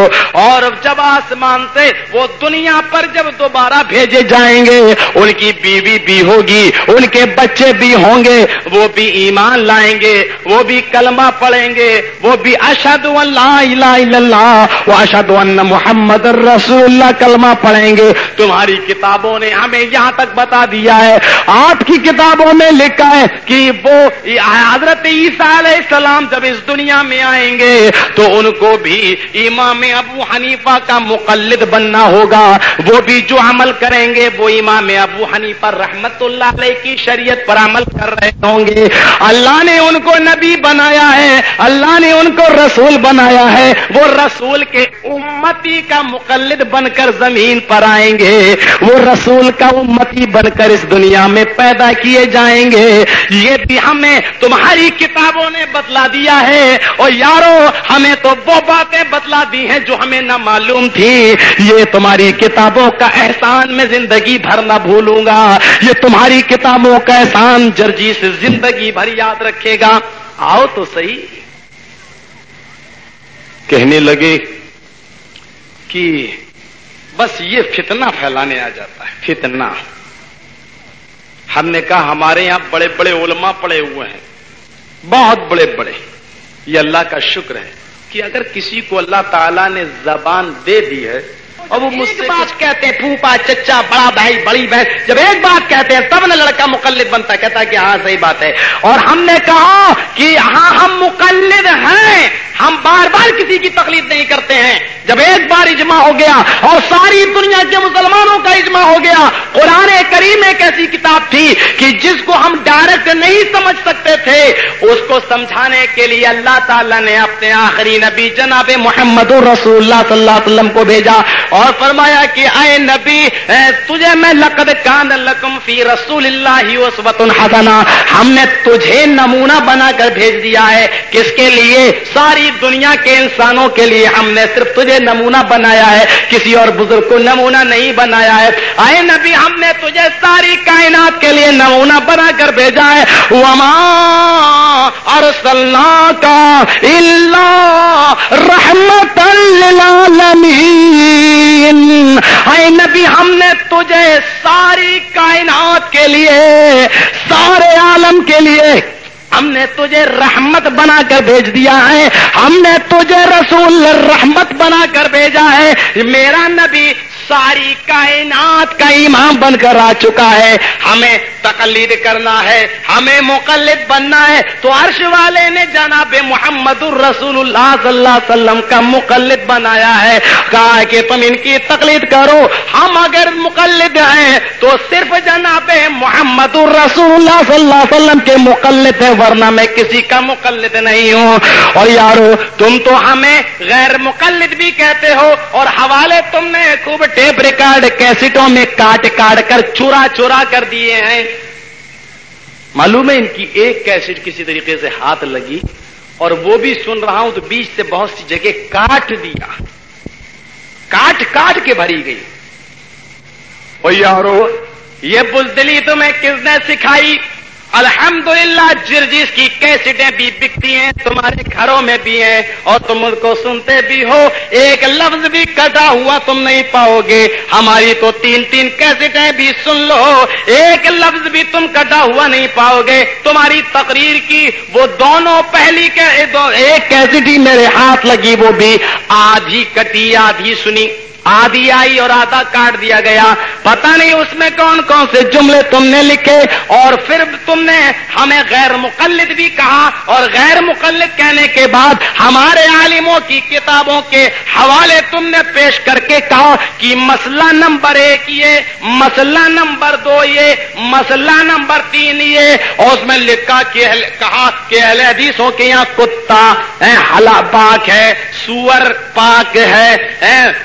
اور جب آسمان سے وہ دنیا پر جب دوبارہ بھیجے جائیں گے، ان کی بیوی بھی ہوگی، ان کے بچے بھی ہوں گے، وہ بھی ایمان لائیں گے، وہ بھی کلمہ پڑھیں گے، وہ بھی اشد اللہ وہ اشد محمد رسول اللہ کلمہ پڑھیں گے۔ تمہاری کتابوں نے ہمیں یہاں تک بتا دیا ہے آپ کی کتابوں میں لکھا ہے کہ وہ حضرت عیسیٰ علیہ السلام جب اس دنیا میں آئیں گے تو ان کو بھی امام ابو حنیفہ کا مقلد بننا ہوگا۔ وہ بھی جو عمل کریں گے، وہ امام ابو حنیفہ رحمت اللہ علیہ کی شریعت پر عمل کر رہے ہوں گے۔ اللہ نے ان کو نبی بنایا ہے، اللہ نے ان کو رسول بنایا ہے۔ وہ رسول کے امتی کا مقلد بن کر زمین پر آئیں گے۔ وہ رسول کا امتی بن کر اس دنیا میں پیدا کیے جائیں گے۔ یہ بھی ہمیں تمہاری کتابوں نے بتلا دیا ہے۔ اور یارو، ہمیں تو وہ باتیں بتلا دی ہیں جو ہمیں نہ معلوم تھی۔ یہ تمہاری کتابوں کا احسان میں زندگی بھر نہ بھولوں گا۔ یہ تمہاری کتابوں کا احسان جرجی سے زندگی بھر یاد رکھے گا۔ آؤ تو صحیح۔ کہنے لگے کہ بس یہ فتنہ پھیلانے آ جاتا ہے۔ فتنہ۔ ہم نے کہا ہمارے یہاں بڑے بڑے علماء پڑے ہوئے ہیں۔ بہت بڑے بڑے۔ یہ اللہ کا شکر ہے کہ اگر کسی کو اللہ تعالیٰ نے زبان دے دی ہے اور وہ مجھ سے بات کہتے ہیں، پھوپا، چچا، بڑا بھائی، بڑی بہن۔ جب ایک بات کہتے ہیں، تب نہ لڑکا مقلد بنتا، کہتا ہے کہ ہاں صحیح بات ہے۔ اور ہم نے کہا کہ ہاں ہم مقلد ہیں۔ ہم بار بار کسی کی تقلید نہیں کرتے ہیں۔ جب ایک بار اجماع ہو گیا اور ساری دنیا کے مسلمانوں کا اجماع ہو گیا، قرآن کریم ایک ایسی کتاب تھی کہ جس کو ہم ڈائریکٹ نہیں سمجھ سکتے تھے۔ اس کو سمجھانے کے لیے اللہ تعالیٰ نے اپنے آخری نبی جناب محمد الرسول اللہ صلی اللہ علیہ وسلم کو بھیجا۔ اور فرمایا کہ اے نبی تجھے میں لقد کان لکم فی رسول اللہ وسبت الحسنا ہم نے تجھے نمونہ بنا کر بھیج دیا ہے۔ کس کے لیے؟ ساری دنیا کے انسانوں کے لیے ہم نے صرف تجھے نمونہ بنایا ہے۔ کسی اور بزرگ کو نمونہ نہیں بنایا ہے۔ اے نبی، ہم نے تجھے ساری کائنات کے لیے نمونہ بنا کر بھیجا ہے۔ وما ارسلنا کا اللہ رحمت اے نبی، ہم نے تجھے ساری کائنات کے لیے، سارے عالم کے لیے، ہم نے تجھے رحمت بنا کر بھیج دیا ہے۔ ہم نے تجھے رسول رحمت بنا کر بھیجا ہے۔ میرا نبی ساری کائنات کا امام بن کر آ چکا ہے۔ ہمیں تقلید کرنا ہے، ہمیں مقلد بننا ہے۔ تو عرش والے نے جناب محمد الرسول اللہ صلی اللہ علیہ وسلم کا مقلد بنایا ہے۔ کہا کہ تم ان کی تقلید کرو۔ ہم اگر مقلد ہیں تو صرف جناب محمد الرسول اللہ صلی اللہ علیہ وسلم کے مقلد ہیں، ورنہ میں کسی کا مقلد نہیں ہوں۔ اور یارو، تم تو ہمیں غیر مقلد بھی کہتے ہو، اور حوالے تم نے خوب ٹیپ ریکارڈ کیسٹوں میں کاٹ کاٹ کر چورا چورا کر دیے ہیں۔ معلوم ہے ان کی ایک کیسٹ کسی طریقے سے ہاتھ لگی اور وہ بھی سن رہا ہوں تو بیچ سے بہت سی جگہ کاٹ دیا۔ کاٹ کاٹ کے بھری گئی۔ اور یارو، یہ بزدلی تمہیں کس نے سکھائی؟ الحمدللہ جرجیس کی کیسٹیں بھی بکتی ہیں، تمہارے گھروں میں بھی ہیں اور تم ان کو سنتے بھی ہو۔ ایک لفظ بھی کٹا ہوا تم نہیں پاؤ گے۔ ہماری تو تین تین کیسٹیں بھی سن لو۔ ایک لفظ بھی تم کٹا ہوا نہیں پاؤ گے۔ تمہاری تقریر کی وہ دونوں پہلی ایک کیسٹ ہی میرے ہاتھ لگی وہ بھی۔ آدھی کٹی، آدھی سنی۔ آدھی آئی اور آدھا کاٹ دیا گیا۔ پتہ نہیں اس میں کون کون سے جملے تم نے لکھے اور پھر تم نے ہمیں غیر مقلد بھی کہا اور غیر مقلد کہنے کے بعد ہمارے عالموں کی کتابوں کے حوالے تم نے پیش کر کے کہا کہ مسئلہ نمبر ایک یہ، مسئلہ نمبر دو یہ، مسئلہ نمبر تین یہ۔ اور اس میں لکھا کہ کہا کہ اہل حدیثوں کے یہاں کتا ہلا پاک ہے، سور، پاک ہے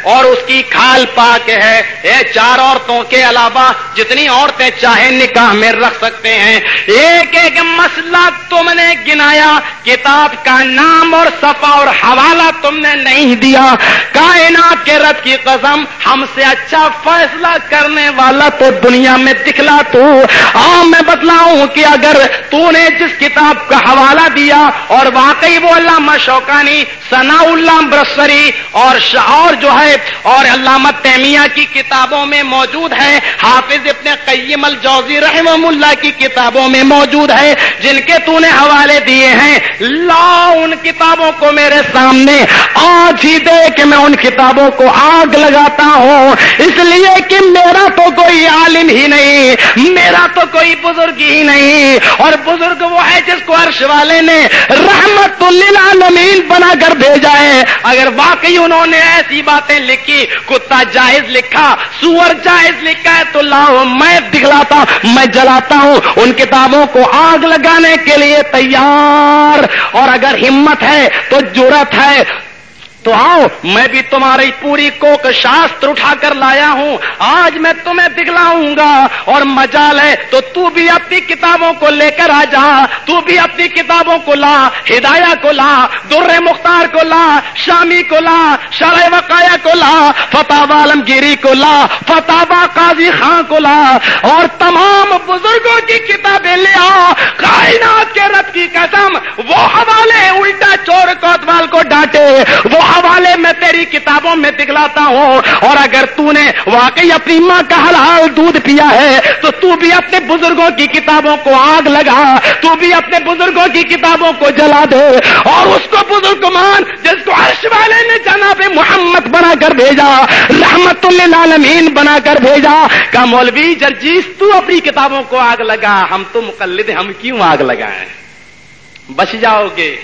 اور اس کی کھال پاک ہے۔ یہ چار عورتوں کے علاوہ جتنی عورتیں چاہیں نکاح میں رکھ سکتے ہیں۔ ایک ایک مسئلہ تم نے گنایا۔ کتاب کا نام اور صفا اور حوالہ تم نے نہیں دیا۔ کائنات کے رد کی قسم، ہم سے اچھا فیصلہ کرنے والا تو دنیا میں دکھلا تو۔ ہاں میں بتلاؤں کہ اگر تو نے جس کتاب کا حوالہ دیا اور واقعی وہ علامہ شوقانی ثناء اللہ برسری اور اور جو ہے اور علامہ تیمیہ کی کتابوں میں موجود ہے حافظ ابن قیم الجوزی رحم اللہ کی کتابوں میں موجود ہے جن کے تو نے حوالے دیے ہیں۔ لا ان کتابوں کو میرے سامنے، آج ہی دے کہ میں ان کتابوں کو آگ لگاتا ہوں۔ اس لیے کہ میرا تو کوئی عالم ہی نہیں، میرا تو کوئی بزرگ ہی نہیں۔ اور بزرگ وہ ہے جس کو عرش والے نے رحمت للعالمین بنا کر بھیجا ہے۔ اگر واقعی انہوں نے ایسی باتیں لکھی، کتا جائز لکھا، سور جائز لکھا ہے، تو لاؤ میں دکھلاتا، میں جلاتا ہوں۔ ان کتابوں کو آگ لگانے کے لیے تیار۔ اور اگر ہمت ہے، تو جرت ہے۔ تو آؤ، میں بھی تمہاری پوری کوک شاستر اٹھا کر لایا ہوں۔ آج میں تمہیں دکھلاؤں گا۔ اور مجال ہے، تو تو بھی اپنی کتابوں کو لے کر آ جا۔ تو بھی اپنی کتابوں کو لا، ہدایہ کو لا، در مختار کو لا، شامی کو لا شرح وقایا کو لا فتح عالمگیری کو لا فتح قاضی خان کو لا۔ اور تمام بزرگوں کی کتابیں لے آ۔ کائنات کے رب کی قسم، وہ حوالے الٹا چور کوتوال کو ڈانٹے، وہ حوالے میں تیری کتابوں میں دکھلاتا ہوں۔ اور اگر تو نے واقعی اپنی ماں کا حلال دودھ پیا ہے، تو تو بھی اپنے بزرگوں کی کتابوں کو آگ لگا، تو بھی اپنے بزرگوں کی کتابوں کو جلا دے۔ اور اس کو بزرگ مان، جس کو عرش والے نے جناب محمد بنا کر بھیجا، رحمت للعالمین بنا کر بھیجا۔ کا مولوی جرجیس، تو اپنی کتابوں کو آگ لگا، ہم تو مقلد ہم کیوں آگ لگائیں؟ بچ جاؤ گے۔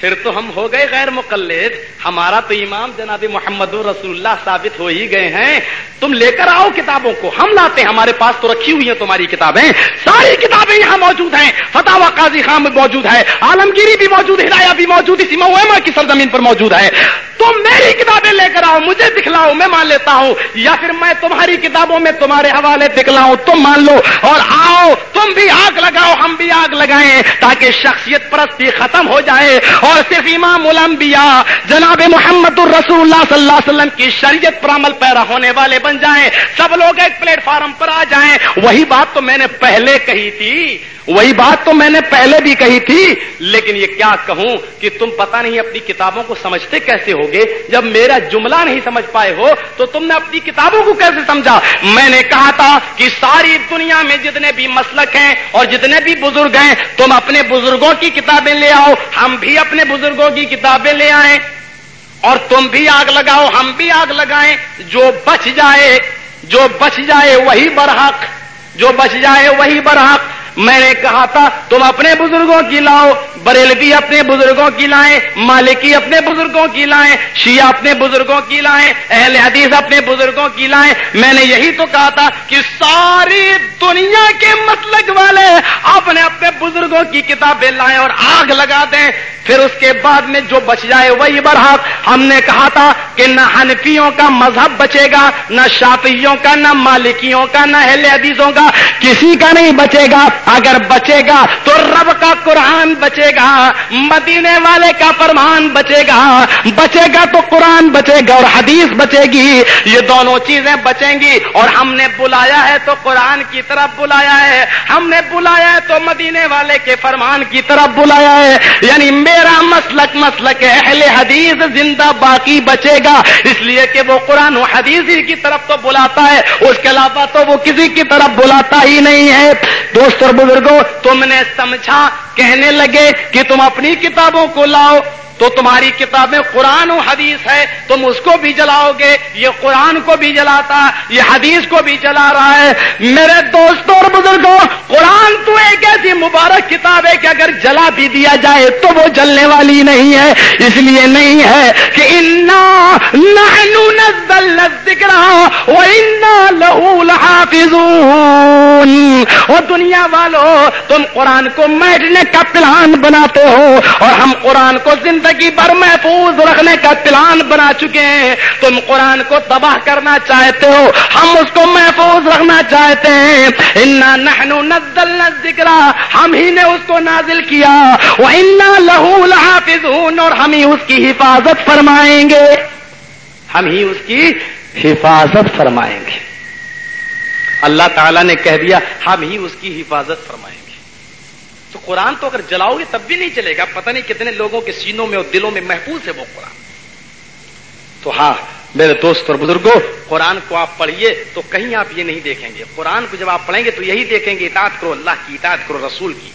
پھر تو ہم ہو گئے غیر مقلد. ہمارا تو امام جناب محمد رسول اللہ ثابت ہو ہی گئے ہیں. تم لے کر آؤ کتابوں کو. ہم لاتے ہیں. ہمارے پاس تو رکھی ہوئی ہیں تمہاری کتابیں. ساری کتابیں یہاں موجود ہیں. فتح و قاضی خان موجود ہے. عالمگیری بھی موجود ہدایہ بھی موجود اسی موما کی سرزمین پر موجود ہے. تم میری کتابیں لے کر آؤ. مجھے دکھلاؤ. میں مان لیتا ہوں. یا پھر میں تمہاری کتابوں میں تمہارے حوالے دکھلاؤں. تم مان لو. اور آؤ. تم بھی آگ لگاؤ. ہم بھی آگ لگائیں. تاکہ شخصیت پرستی ختم ہو جائے. اور صرف امام الانبیاء، جناب محمد الرسول اللہ صلی اللہ علیہ وسلم کی شریعت پر عمل پیرا ہونے والے بن جائیں، سب لوگ ایک پلیٹ فارم پر آ جائیں۔ وہی بات تو میں نے پہلے کہی تھی، وہی بات تو میں نے پہلے بھی کہی تھی، لیکن یہ کیا کہوں کہ تم پتہ نہیں اپنی کتابوں کو سمجھتے کیسے ہوگے؟ جب میرا جملہ نہیں سمجھ پائے ہو، تو تم نے اپنی کتابوں کو کیسے سمجھا؟ میں نے کہا تھا کہ ساری دنیا میں جتنے بھی مسلک ہیں اور جتنے بھی بزرگ ہیں، تم اپنے بزرگوں کی کتابیں لے آؤ، ہم بھی اپنے بزرگوں کی کتابیں لے آئیں اور تم بھی آگ لگاؤ، ہم بھی آگ لگائیں۔ جو بچ جائے، جو بچ جائے وہی برحق۔ جو بچ جائے وہی برحق۔ میں نے کہا تھا، تم اپنے بزرگوں کی لاؤ، بریلوی اپنے بزرگوں کی لائیں، مالکی اپنے بزرگوں کی لائیں، شیعہ اپنے بزرگوں کی لائیں، اہل حدیث اپنے بزرگوں کی لائیں۔ میں نے یہی تو کہا تھا کہ ساری دنیا کے مسلک والے اپنے اپنے بزرگوں کی کتابیں لائیں اور آگ لگا دیں۔ پھر اس کے بعد میں جو بچ جائے وہی برحق، ہم نے کہا تھا کہ نہ حنفیوں کا مذہب بچے گا، نہ شافیوں کا، نہ مالکیوں کا، نہ اہل حدیثوں کا، کسی کا نہیں بچے گا۔ اگر بچے گا تو رب کا قرآن بچے گا، مدینے والے کا فرمان بچے گا۔ بچے گا تو قرآن بچے گا اور حدیث بچے گی۔ یہ دونوں چیزیں بچیں گی اور ہم نے بلایا ہے تو قرآن کی طرف بلایا ہے۔ ہم نے بلایا ہے تو مدینے والے کے فرمان کی طرف بلایا ہے۔ یعنی میرا مسلک مسلک اہل حدیث زندہ باقی بچے گا۔ اس لیے کہ وہ قرآن و حدیث کی طرف تو بلاتا ہے۔ اس کے علاوہ تو وہ کسی کی طرف بلاتا ہی نہیں ہے۔ دوست اور بزرگوں تم نے سمجھا، کہنے لگے کہ تم اپنی کتابوں کو لاؤ۔ تو تمہاری کتابیں قرآن و حدیث ہے۔ تم اس کو بھی جلاؤ گے۔ یہ قرآن کو بھی جلاتا، یہ حدیث کو بھی جلا رہا ہے۔ میرے دوستوں اور بزرگوں قرآن تو ایک ایسی مبارک کتاب ہے کہ اگر جلا بھی دیا جائے تو وہ جلا جلنے والی نہیں ہے، اس لیے نہیں ہے کہ انا لہو لحافظون۔ وہ دنیا والوں تم قرآن کو میٹنے کا پلان بناتے ہو اور ہم قرآن کو زندگی بھر محفوظ رکھنے کا پلان بنا چکے ہیں۔ تم قرآن کو تباہ کرنا چاہتے ہو، ہم اس کو محفوظ رکھنا چاہتے ہیں۔ انا نحنو نزل ذکر ہم ہی نے اس کو نازل کیا۔ وہ انا لہو لحافظون اور ہم ہی اس کی حفاظت فرمائیں گے۔ ہم ہی اس کی حفاظت فرمائیں گے۔ اللہ تعالیٰ نے کہہ دیا، ہم ہی اس کی حفاظت فرمائیں گے۔ تو قرآن تو اگر جلاؤ گے تب بھی نہیں چلے گا۔ پتہ نہیں کتنے لوگوں کے سینوں میں اور دلوں میں محفوظ ہے وہ قرآن۔ تو ہاں میرے دوست اور بزرگوں قرآن کو آپ پڑھیے تو کہیں آپ یہ نہیں دیکھیں گے۔ قرآن کو جب آپ پڑھیں گے تو یہی دیکھیں گے، اطاعت کرو اللہ کی، اطاعت کرو رسول کی۔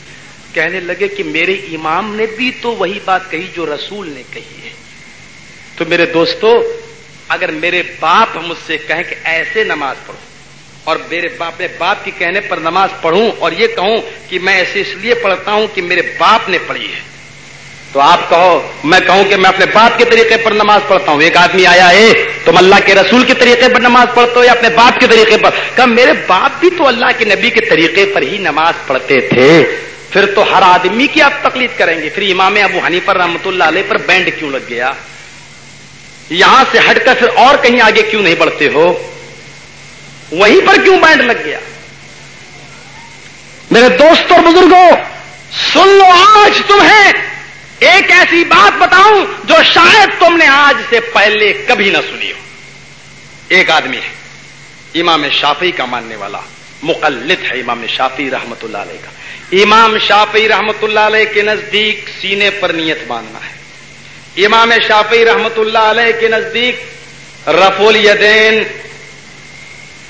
کہنے لگے کہ میرے امام نے بھی تو وہی بات کہی جو رسول نے کہی ہے۔ تو میرے دوستو، اگر میرے باپ مجھ سے کہیں کہ ایسے نماز پڑھو اور میرے باپ باپ کے کہنے پر نماز پڑھوں اور یہ کہوں کہ میں ایسے اس لیے پڑھتا ہوں کہ میرے باپ نے پڑھی ہے۔ تو آپ کہو، میں کہوں کہ میں اپنے باپ کے طریقے پر نماز پڑھتا ہوں۔ ایک آدمی آیا ہے تم اللہ کے رسول کے طریقے پر نماز پڑھتے ہو یا اپنے باپ کے طریقے پر؟ کہ میرے باپ بھی تو اللہ کے نبی کے طریقے پر ہی نماز پڑھتے تھے۔ پھر تو ہر آدمی کی آپ تقلید کریں گے۔ پھر امام ابو ہنی پر رحمت اللہ علیہ پر بینڈ کیوں لگ گیا؟ یہاں سے ہٹ کر پھر اور کہیں آگے کیوں نہیں بڑھتے ہو؟ وہیں پر کیوں بینڈ لگ گیا؟ میرے دوستوں اور بزرگوں، سن لو آج تمہیں ایک ایسی بات بتاؤں جو شاید تم نے آج سے پہلے کبھی نہ سنی ہو۔ ایک آدمی ہے، امام شافی کا ماننے والا، مقلد ہے امام شافی رحمت اللہ علیہ کا۔ امام شافی رحمت اللہ علیہ کے نزدیک سینے پر نیت باندھنا ہے۔ امام شافی رحمت اللہ علیہ کے نزدیک رفول یدین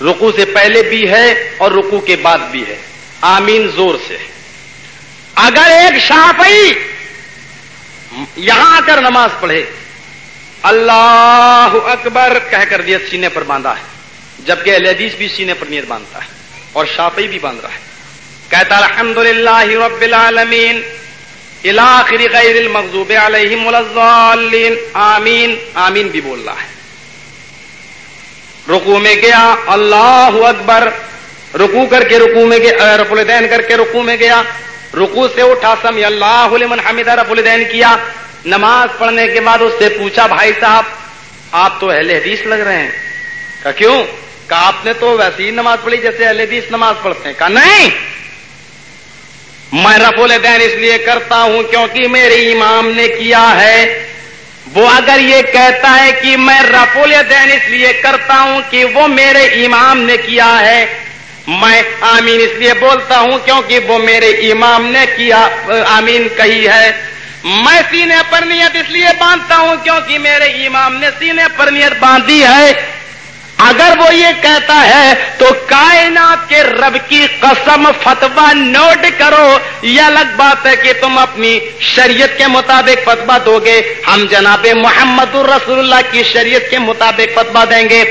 رکو سے پہلے بھی ہے اور رکو کے بعد بھی ہے۔ آمین، زور سے۔ اگر ایک شافی یہاں آ کر نماز پڑھے، اللہ اکبر کہہ کر نیت سینے پر باندھا ہے، جبکہ حدیث بھی سینے پر نیت باندھتا ہے اور شافی بھی باندھ رہا ہے۔ کہتا الحمد للہ رب العالمین الاخر غیر المغضوب علیہم الضالین. آمین آمین بھی بول رہا ہے۔ رکو میں گیا، اللہ اکبر۔ رکو کر کے رکو میں گیا رف الدین کر کے رکو میں گیا۔ رکو سے اٹھا سمی اللہ لمن حمیدہ رف الدین کیا۔ نماز پڑھنے کے بعد اس سے پوچھا، بھائی صاحب، آپ تو اہل حدیث لگ رہے ہیں۔ کہ کیوں؟ کہ آپ نے تو ویسی ہی نماز پڑھی جیسے اہل حدیث نماز پڑھتے ہیں۔ کہا، نہیں! میں رف الدین اس لیے کرتا ہوں کیونکہ میرے امام نے کیا ہے۔ وہ اگر یہ کہتا ہے کہ میں رف الدین اس لیے کرتا ہوں کہ وہ میرے امام نے کیا ہے، میں آمین اس لیے بولتا ہوں کیونکہ وہ میرے امام نے کیا، آمین کہی ہے۔ میں سینے پر نیت اس لیے باندھتا ہوں کیونکہ میرے امام نے سینے پر نیت باندھی ہے۔ اگر وہ یہ کہتا ہے تو کائنات کے رب کی قسم فتوا نوٹ کرو، یہ الگ بات ہے کہ تم اپنی شریعت کے مطابق فتوا دو گے، ہم جناب محمد الرسول اللہ کی شریعت کے مطابق فتوا دیں گے۔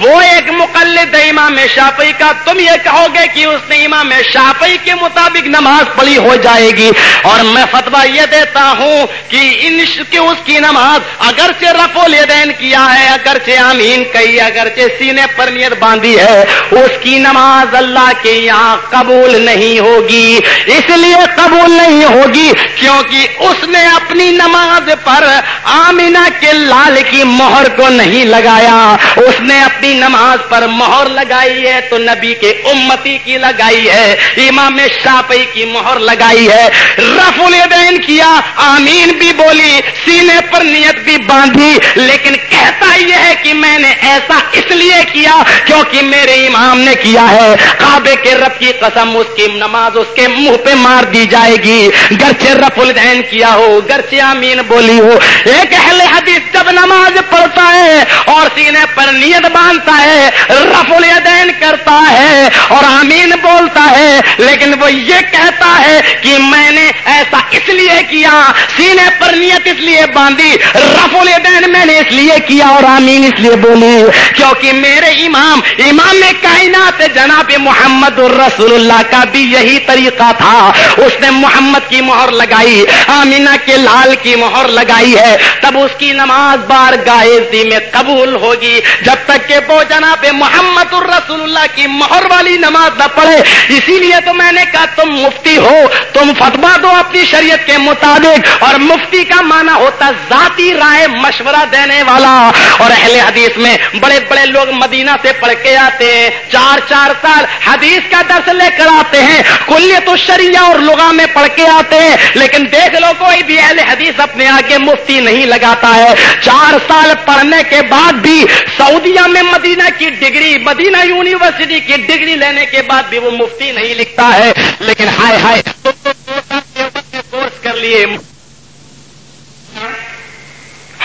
وہ ایک مقلد امام شافی کا، تم یہ کہو گے کہ اس نے امام شافی کے مطابق نماز پڑھی ہو جائے گی۔ اور میں فتوا یہ دیتا ہوں کہ ان کی اس کی نماز اگرچہ رف الدین کیا ہے، اگرچہ آمین کہی، اگرچہ سینے پر نیت باندھی ہے، اس کی نماز اللہ کے یہاں قبول نہیں ہوگی۔ اس لیے قبول نہیں ہوگی کیونکہ اس نے اپنی نماز پر آمینہ کے لال کی مہر کو نہیں لگایا۔ اس نے اپنی نماز پر مہر لگائی ہے تو نبی کے امتی کی لگائی ہے، امام شاپئی کی مہر لگائی ہے۔ رف الدین کیا، آمین بھی بولی، سینے پر نیت بھی باندھی، لیکن کہتا یہ ہے کہ میں نے ایسا اس لیے کیا کیونکہ میرے امام نے کیا ہے۔ کعبے کے رب کی قسم اس کی نماز اس کے منہ پہ مار دی جائے گی۔ گرچہ رف الدین کیا ہو، گرچہ امین بولی ہو۔ ایک اہل حدیث جب نماز پڑھتا ہے اور سینے پر نیت باندھتا ہے رف الدین کرتا ہے اور امین بولتا ہے، لیکن وہ یہ کہتا ہے کہ میں نے ایسا اس لیے کیا، سینے پر نیت اس لیے باندھی رف الدین میں نے اس لیے کیا۔ اور آمین اس لیے بولی، کیونکہ میرے امام امام کائنات جناب محمد الرسول اللہ کا بھی یہی طریقہ تھا۔ اس نے محمد کی مہر لگائی، آمینہ کے لال کی مہر لگائی ہے۔ تب اس کی نماز بار گائے میں قبول ہوگی۔ جب تک کہ وہ جناب محمد الرسول اللہ کی مہر والی نماز نہ پڑھے، اسی لیے تو میں نے کہا، تم مفتی ہو، تم فتوا دو اپنی شریعت کے مطابق۔ اور مفتی کا معنی ہوتا ذاتی رائے مشورہ دینے والا۔ اور اہل حدیث میں بڑے بڑے لوگ مدینہ سے پڑھ کے آتے ہیں، چار چار سال حدیث کا درس لے کر آتے ہیں کلیہ تو شریعہ اور لغا میں پڑھ کے آتے ہیں، لیکن دیکھ لو کوئی بھی اہل حدیث اپنے آگے مفتی نہیں لگاتا ہے۔ چار سال پڑھنے کے بعد بھی سعودیہ میں مدینہ کی ڈگری، مدینہ یونیورسٹی کی ڈگری لینے کے بعد بھی وہ مفتی نہیں لکھتا ہے، لیکن ہائے ہائے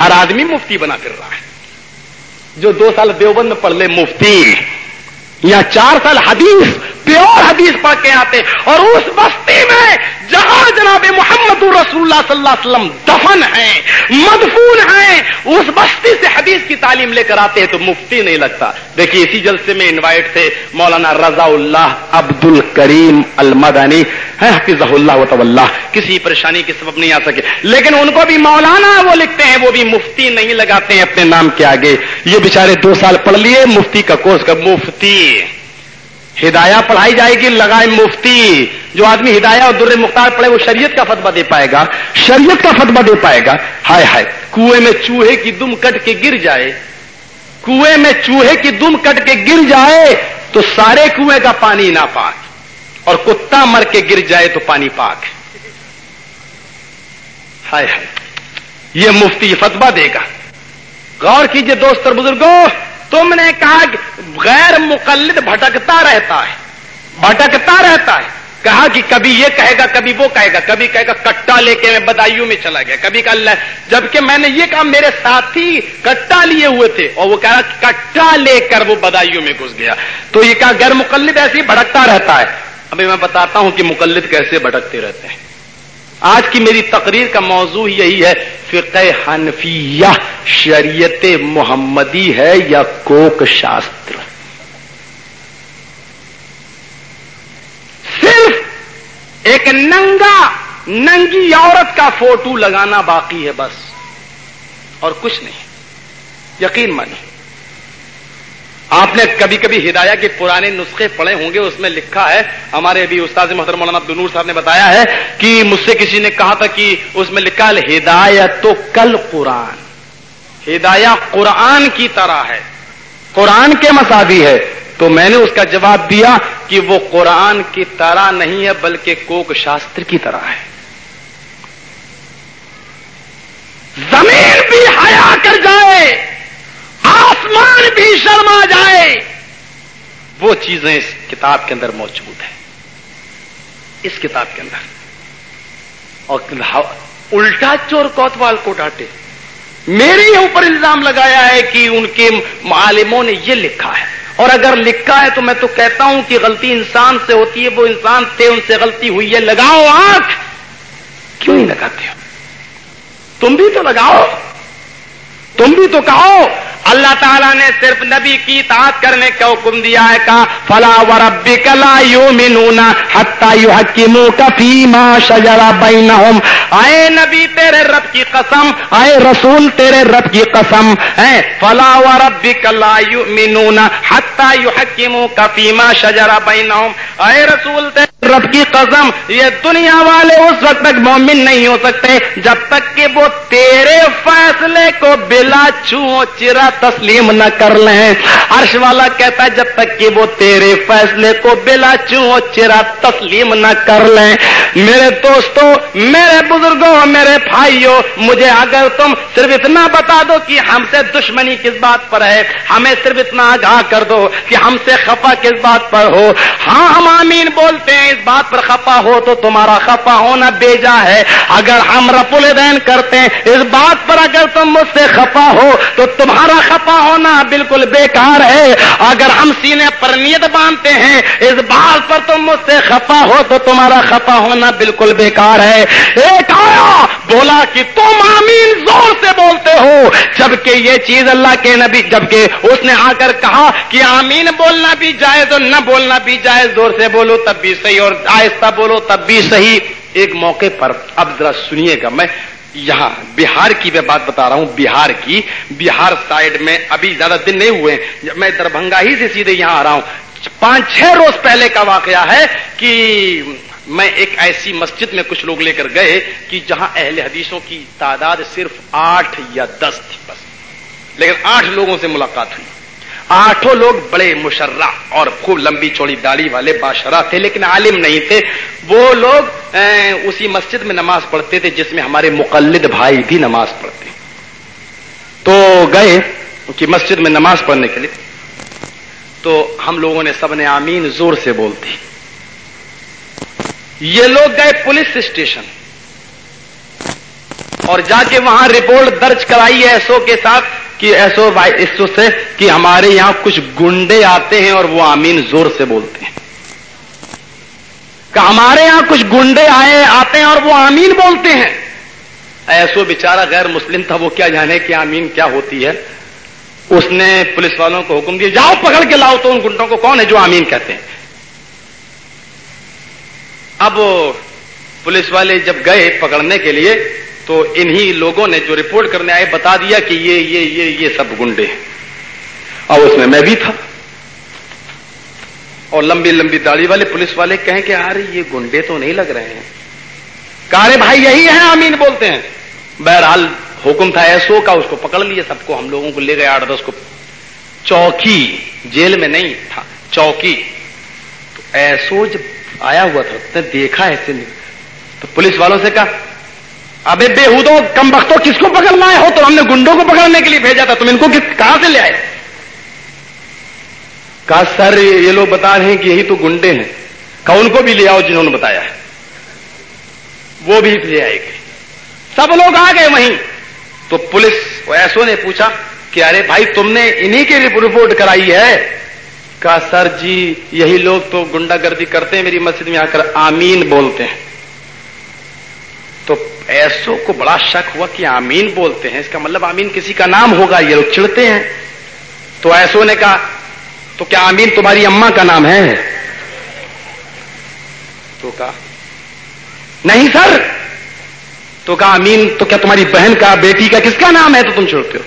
ہر آدمی مفتی بنا پھر رہا ہے۔ جو دو سال دیوبند پڑھ لے مفتی، یا چار سال حدیث، پیور حدیث پڑھ کے آتے، اور اس بستی میں جہاں جناب محمد رسول اللہ صلی اللہ علیہ وسلم دفن ہیں، مدفون ہیں، اس بستی سے حدیث کی تعلیم لے کر آتے ہیں تو مفتی نہیں لگتا۔ دیکھیے، اسی جلسے میں انوائٹ تھے مولانا رضا اللہ عبد الکریم المدانی حفظ اللہ اللہ کسی پریشانی کے سبب نہیں آ سکے۔ لیکن ان کو بھی مولانا وہ لکھتے ہیں، وہ بھی مفتی نہیں لگاتے ہیں اپنے نام کے آگے۔ یہ بےچارے دو سال پڑھ لیے، مفتی کا کورس کا مفتی۔ ہدایہ پڑھائی جائے گی، لگائے مفتی، جو آدمی ہدایہ اور در مختار پڑھے، وہ شریعت کا فتوا دے پائے گا۔ شریعت کا فتوا دے پائے گا۔ ہائے ہائے، کنویں میں چوہے کی دم کٹ کے گر جائے۔ کنویں میں چوہے کی دم کٹ کے گر جائے تو سارے کنویں کا پانی نہ پاک۔ اور کتا مر کے گر جائے تو پانی پاک۔ ہائے ہائے، یہ مفتی فتوا دے گا۔ غور کیجیے دوست اور بزرگوں تم نے کہا غیر مقلد بھٹکتا رہتا ہے، بھٹکتا رہتا ہے۔ کہا کہ کبھی یہ کہے گا، کبھی وہ کہے گا، کبھی کہے گا کٹا لے کے میں بدایوں میں چلا گیا۔ کبھی کہ اللہ، جبکہ میں نے یہ کہا میرے ساتھی کٹا لیے ہوئے تھے اور وہ کہہ رہا کٹا لے کر وہ بدایوں میں گھس گیا۔ تو یہ کہا غیر مقلد ایسے ہی بھٹکتا رہتا ہے۔ ابھی میں بتاتا ہوں کہ مقلد کیسے بھٹکتے رہتے ہیں۔ آج کی میری تقریر کا موضوع یہی ہے، فقہ حنفیہ، شریعت محمدی ہے یا کوک شاستر؟ صرف ایک ننگا، ننگی عورت کا فوٹو لگانا باقی ہے بس، اور کچھ نہیں، یقین مانی۔ آپ نے کبھی کبھی ہدایہ کے پرانے نسخے پڑھے ہوں گے، اس میں لکھا ہے، ہمارے ابھی استاد محترم مولانا عبدالنور صاحب نے بتایا ہے کہ مجھ سے کسی نے کہا تھا کہ اس میں لکھا ہے ہدایت تو کل قرآن۔ ہدایہ قرآن کی طرح ہے۔ قرآن کے مساوی ہے۔ تو میں نے اس کا جواب دیا کہ وہ قرآن کی طرح نہیں ہے، بلکہ کوک شاستر کی طرح ہے۔ زمین بھی حیا کر جائے۔ آسمان بھی شرما جائے۔ وہ چیزیں اس کتاب کے اندر موجود ہیں۔ اس کتاب کے اندر۔ اور الٹا چور کوتوال کو ڈانٹے۔ میرے اوپر الزام لگایا ہے کہ ان کے معالموں نے یہ لکھا ہے۔ اور اگر لکھا ہے تو میں تو کہتا ہوں کہ غلطی انسان سے ہوتی ہے، وہ انسان تھے ان سے غلطی ہوئی ہے۔ لگاؤ آنکھ۔ کیوں نہیں لگاتے ہو؟ تم بھی تو لگاؤ۔ تم بھی تو کہو۔ اللہ تعالیٰ نے صرف نبی کی اطاعت کرنے کا حکم دیا ہے کا فلا و ربی کلا یو مینونا ہتھا حکیموں کفی ماں شجرا بین آئے نبی تیرے رب کی قسم، آئے رسول تیرے رب کی قسم۔ ہے فلا و ربی کلا یو مینونا ہتھا یو حکیموں کفی ماں شجرا بین آئے رسول تیرے رب کی قسم، یہ دنیا والے اس وقت تک مومن نہیں ہو سکتے، جب تک کہ وہ تیرے فیصلے کو بے بلا چھو چرا تسلیم نہ کر لیں۔ عرش والا کہتا ہے، جب تک کہ وہ تیرے فیصلے کو بلا چو چرا تسلیم نہ کر لیں۔ میرے دوستوں میرے بزرگوں، میرے بھائیوں، مجھے اگر تم صرف اتنا بتا دو کہ ہم سے دشمنی کس بات پر ہے، ہمیں صرف اتنا آگاہ کر دو کہ ہم سے خفا کس بات پر ہو۔ ہاں ہم آمین بولتے ہیں، اس بات پر خفا ہو تو تمہارا خفا ہونا بیجا ہے۔ اگر ہم رپ الدین کرتے ہیں، اس بات پر اگر تم مجھ سے خفا خفا ہو تو تمہارا خفا ہونا بالکل بیکار ہے۔ اگر ہم سینے پر نیت باندھتے ہیں، اس بات پر تم مجھ سے خفا ہو تو تمہارا خفا ہونا بالکل بیکار ہے۔ ایک آیا بولا کہ تم آمین زور سے بولتے ہو۔ جبکہ یہ چیز اللہ کے نبی، جبکہ اس نے آ کر کہا کہ آمین بولنا بھی جائز اور نہ بولنا بھی جائز۔ زور سے بولو تب بھی صحیح اور آہستہ بولو تب بھی صحیح۔ ایک موقع پر اب ذرا سنیے گا۔ میں یہاں بہار کی میں بات بتا رہا ہوں، بہار کی۔ بہار سائڈ میں ابھی زیادہ دن نہیں ہوئے میں دربھنگا ہی سے سیدھے یہاں آ رہا ہوں۔ پانچ چھ روز پہلے کا واقعہ ہے کہ میں ایک ایسی مسجد میں کچھ لوگ لے کر گئے کہ جہاں اہل حدیثوں کی تعداد صرف آٹھ یا دس تھی بس۔ لیکن آٹھ لوگوں سے ملاقات ہوئی۔ آٹھوں لوگ بڑے مشرہ اور خوب لمبی چوڑی داڑھی والے بادشاہ تھے، لیکن عالم نہیں تھے۔ وہ لوگ اسی مسجد میں نماز پڑھتے تھے، جس میں ہمارے مقلد بھائی بھی نماز پڑھتے۔ تو گئے کہ مسجد میں نماز پڑھنے کے لیے۔ تو ہم لوگوں نے سب نے آمین زور سے بولتی یہ لوگ گئے پولیس اسٹیشن۔ اور جا کے وہاں رپورٹ درج کرائی ہے ایسو کے ساتھ۔ کہ ایسو ایسو سے کہ ہمارے یہاں کچھ گنڈے آتے ہیں اور وہ آمین زور سے بولتے ہیں۔ کہ ہمارے یہاں کچھ گنڈے آئے، آتے ہیں اور وہ آمین بولتے ہیں۔ ایسو بیچارہ غیر مسلم تھا، وہ کیا جانے کہ آمین کیا ہوتی ہے؟ اس نے پولیس والوں کو حکم دیا، جاؤ پکڑ کے لاؤ تو ان گنڈوں کو کون ہے جو آمین کہتے ہیں؟ اب پولیس والے جب گئے پکڑنے کے لیے تو انہی لوگوں نے جو رپورٹ کرنے آئے بتا دیا کہ یہ یہ یہ یہ سب گنڈے اور اس میں میں بھی تھا۔ اور لمبی لمبی داڑھی والے، پولیس والے کہیں کہ ارے یہ گنڈے تو نہیں لگ رہے ہیں۔ کارے بھائی یہی ہے آمین بولتے ہیں۔ بہرحال حکم تھا ایسو کا، اس کو پکڑ لیا سب کو ہم لوگوں کو لے گئے، آٹھ دس کو۔ چوکی جیل میں نہیں تھا، چوکی۔ تو ایسو جب آیا ہوا تھا اس نے دیکھا ایسے نہیں تو پولیس والوں سے کہا ابے بے ہو کم بختوں کس کو پکڑنا ہے؟ ہو تو ہم نے گنڈوں کو پکڑنے کے لیے بھیجا تھا، تم ان کو کہاں سے لے آئے؟ کہا، سر، یہ لوگ بتا رہے ہیں کہ یہی تو گنڈے ہیں۔ کہا، ان کو بھی لے آؤ جنہوں نے بتایا ہے۔ وہ بھی لے آئے گے سب لوگ آ گئے وہیں۔ تو پولیس ایسو نے پوچھا کہ، ارے بھائی، تم نے انہی کی رپورٹ کرائی ہے؟ کہا، سر جی یہی لوگ تو گنڈا گردی کرتے ہیں، میری مسجد میں آ کر آمین بولتے ہیں۔ تو ایسو کو بڑا شک ہوا کہ آمین بولتے ہیں۔ اس کا مطلب آمین کسی کا نام ہوگا، یہ لوگ چڑھتے ہیں۔ تو ایسو نے کہا، تو کیا آمین تمہاری اما کا نام ہے؟ تو کہا، نہیں سر۔ تو کہا امین تو کیا تمہاری بہن کا، بیٹی کا کس کا نام ہے تو تم چھوڑتے ہو؟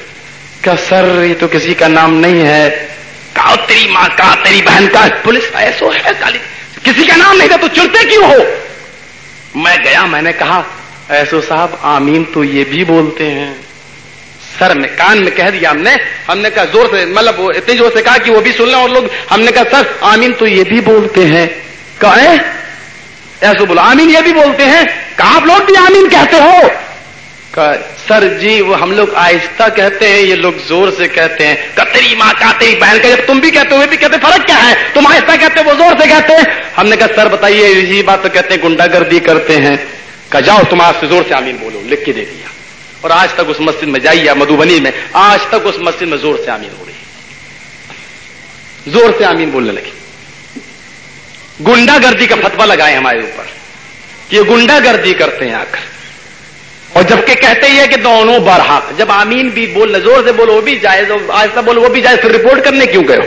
کیا سر، یہ تو کسی کا نام نہیں ہے۔ کہا، تیری ماں کا، تیری بہن کا، پولیس ایسو ہے کالی کسی کا نام نہیں تھا، تو چڑھتے کیوں ہو؟ میں گیا، میں نے کہا ایسو صاحب، آمین تو یہ بھی بولتے ہیں۔ سر میں، کان میں کہہ دیا ہم نے۔ ہم نے کہا زور سے مطلب اتنی زور سے کہا کہ وہ بھی سن لیں اور لوگ۔ ہم نے کہا، سر، آمین تو یہ بھی بولتے ہیں۔ کہا ایسو بولا آمین یہ بھی بولتے ہیں۔ کہا آپ لوگ بھی آمین کہتے ہو؟ سر جی وہ ہم لوگ آہستہ کہتے ہیں، یہ لوگ زور سے کہتے ہیں۔ کتری ماں کا تیری بہن کا جب تم بھی کہتے ہو بھی کہتے، فرق کیا ہے؟ تم آہستہ کہتے، وہ زور سے کہتے ہیں۔ ہم نے کہا، سر، بتائیے یہی بات تو کہتے ہیں، گنڈا گردی کرتے ہیں۔ کہ جاؤ تم آج سے زور سے آمین بولو، لکھ کے دے دیا۔ اور آج تک اس مسجد میں جائیے مدھوبنی میں، آج تک اس مسجد میں زور سے آمین ہو رہی ہے۔ زور سے آمین بولنے لگی گنڈا گردی کا فتوا لگائے ہمارے اوپر کہ یہ گنڈا گردی کرتے ہیں آ کر اور جبکہ کہتے ہی ہے کہ دونوں برحق۔ جب آمین بھی بول زور سے بولو وہ بھی جائز آہستہ بولو وہ بھی جائز، پھر رپورٹ کرنے کیوں گئے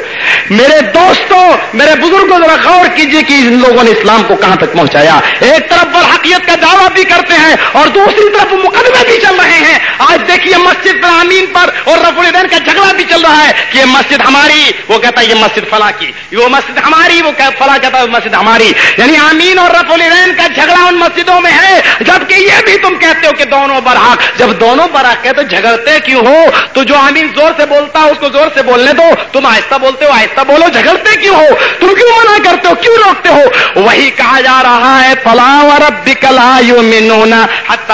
میرے دوستوں، میرے بزرگوں، ذرا غور کیجیے کہ ان لوگوں نے اسلام کو کہاں تک پہنچایا۔ ایک طرف برحقیت کا دعویٰ بھی کرتے ہیں اور دوسری طرف مقدمے بھی چل رہے ہیں۔ آج دیکھیے مسجد پر آمین پر اور رف الدین کا جھگڑا بھی چل رہا ہے کہ یہ مسجد ہماری، وہ کہتا ہے یہ مسجد فلاں کی۔ وہ مسجد ہماری، وہ فلاں کہتا ہے مسجد ہماری۔ یعنی آمین اور رف الدین کا جھگڑا ان مسجدوں میں ہے۔ جبکہ یہ بھی تم کہتے ہو کہ دونوں برحق جب دونوں برحق ہے تو جھگڑتے کیوں ہو؟ تو جو آمین زور سے بولتا ہے اس کو زور سے بولنے دو۔ تم آہستہ بولتے ہو، آہستہ بولو۔ جھگڑتے کیوں ہو؟ تم کیوں منع کرتے ہو؟ کیوں روکتے ہو؟ وہی کہا جا رہا ہے فلاں رب کلا یو منونا